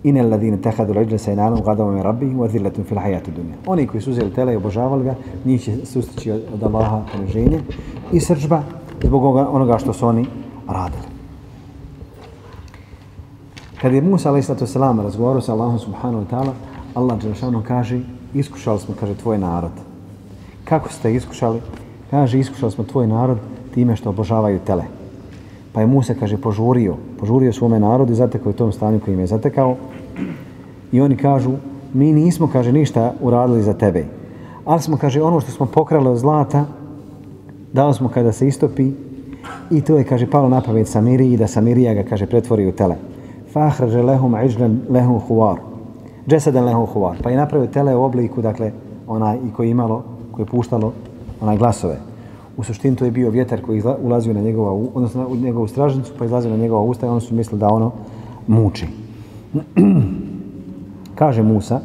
Ine alladine tehadu leđle sa inanom gadama me rabbi u adhilletum fil hajatu dunja. Oni koji su uzeli tele i obožavali ga, njih će sustići od Allaha poniženje i srđba zbog onoga što su oni radili. Kad je Musa alaih sato razgovarao sa Allahom subhanahu wa ta'ala, Allah Đelešanu kaže, iskušali smo, kaže, tvoj narod. Kako ste iskušali? Kaže, iskušali smo tvoj narod time što obožavaju tele. Pa je Musa, kaže, požurio, požurio svome narodu i zatekao u tom stanju kojim je zatekao. I oni kažu, mi nismo, kaže, ništa uradili za tebe. Ali smo, kaže, ono što smo pokrali od zlata, dali smo kada se istopi i to je, kaže, palo na pamet Samiriji da Samirija ga, kaže, pretvori u tele. Fahraže lehum iđlen lehum huvar. džeseden lehum huvar. Pa je napravio tele u obliku, dakle, onaj i koji imalo, koji je puštalo onaj glasove. U suštini to je bio vjetar koji ulazio na njegova, odnosno na njegovu stražnicu, pa izlazio na njegova usta i oni su mislili da ono muči. Kaže Musa,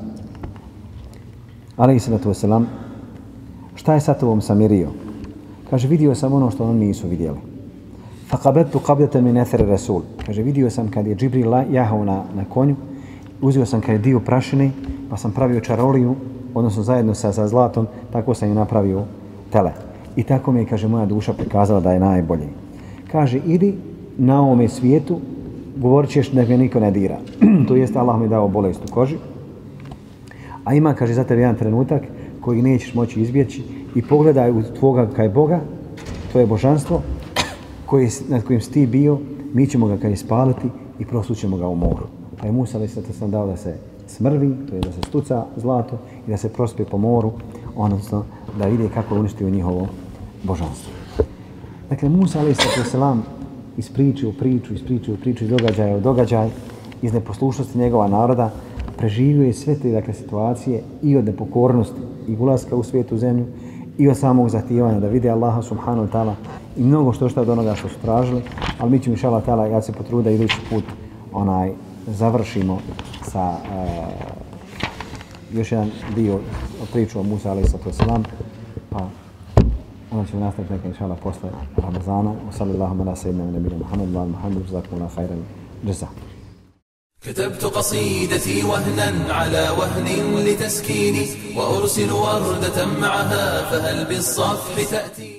ali i sallatu wasalam, šta je sa tobom samirio? Kaže, vidio sam ono što oni nisu vidjeli. Faqabetu qabdatan min athar rasul. Kaže vidio sam kad je Džibril jahao na, na konju uzeo sam kad je dio prašine, pa sam pravio čaroliju, odnosno zajedno sa, sa zlatom, tako sam i napravio tele. I tako mi je, kaže, moja duša prikazala da je najbolji. Kaže, idi na ovome svijetu, govorit ćeš da me niko ne dira. to jeste, Allah mi dao bolest u koži. A ima, kaže, za tebe jedan trenutak koji nećeš moći izbjeći i pogledaj u tvoga kaj Boga, to je božanstvo, koji, nad kojim si ti bio, mi ćemo ga kaj spaliti i prosućemo ga u moru. Pa je Musa već se sam dao da se smrvi, to je da se stuca zlato i da se prospe po moru, odnosno da vide kako je uništio njihovo božanstvo. Dakle, Musa a.s. se selam ispričio priču, u priču iz događaja u događaj, iz neposlušnosti njegova naroda, preživio je sve te dakle, situacije i od nepokornosti i ulaska u svijetu zemlju i od samog zahtijevanja da vide Allaha subhanahu wa ta'ala i mnogo što što od onoga što su tražili, ali mi ćemo inša Allah ja se potruda idući put onaj završimo sa e, još jedan dio priču o Musa alaih sallatu wasalam, pa onda ćemo nastaviti neka inša Allah posle Ramazana. Wa sallallahu ala sayyidina nabina Muhammad wa Muhammad jazakum Allah khairan jaza. كتبت قصيدتي وهنا على وهن لتسكيني وأرسل وردة معها فهل بالصفح تأتي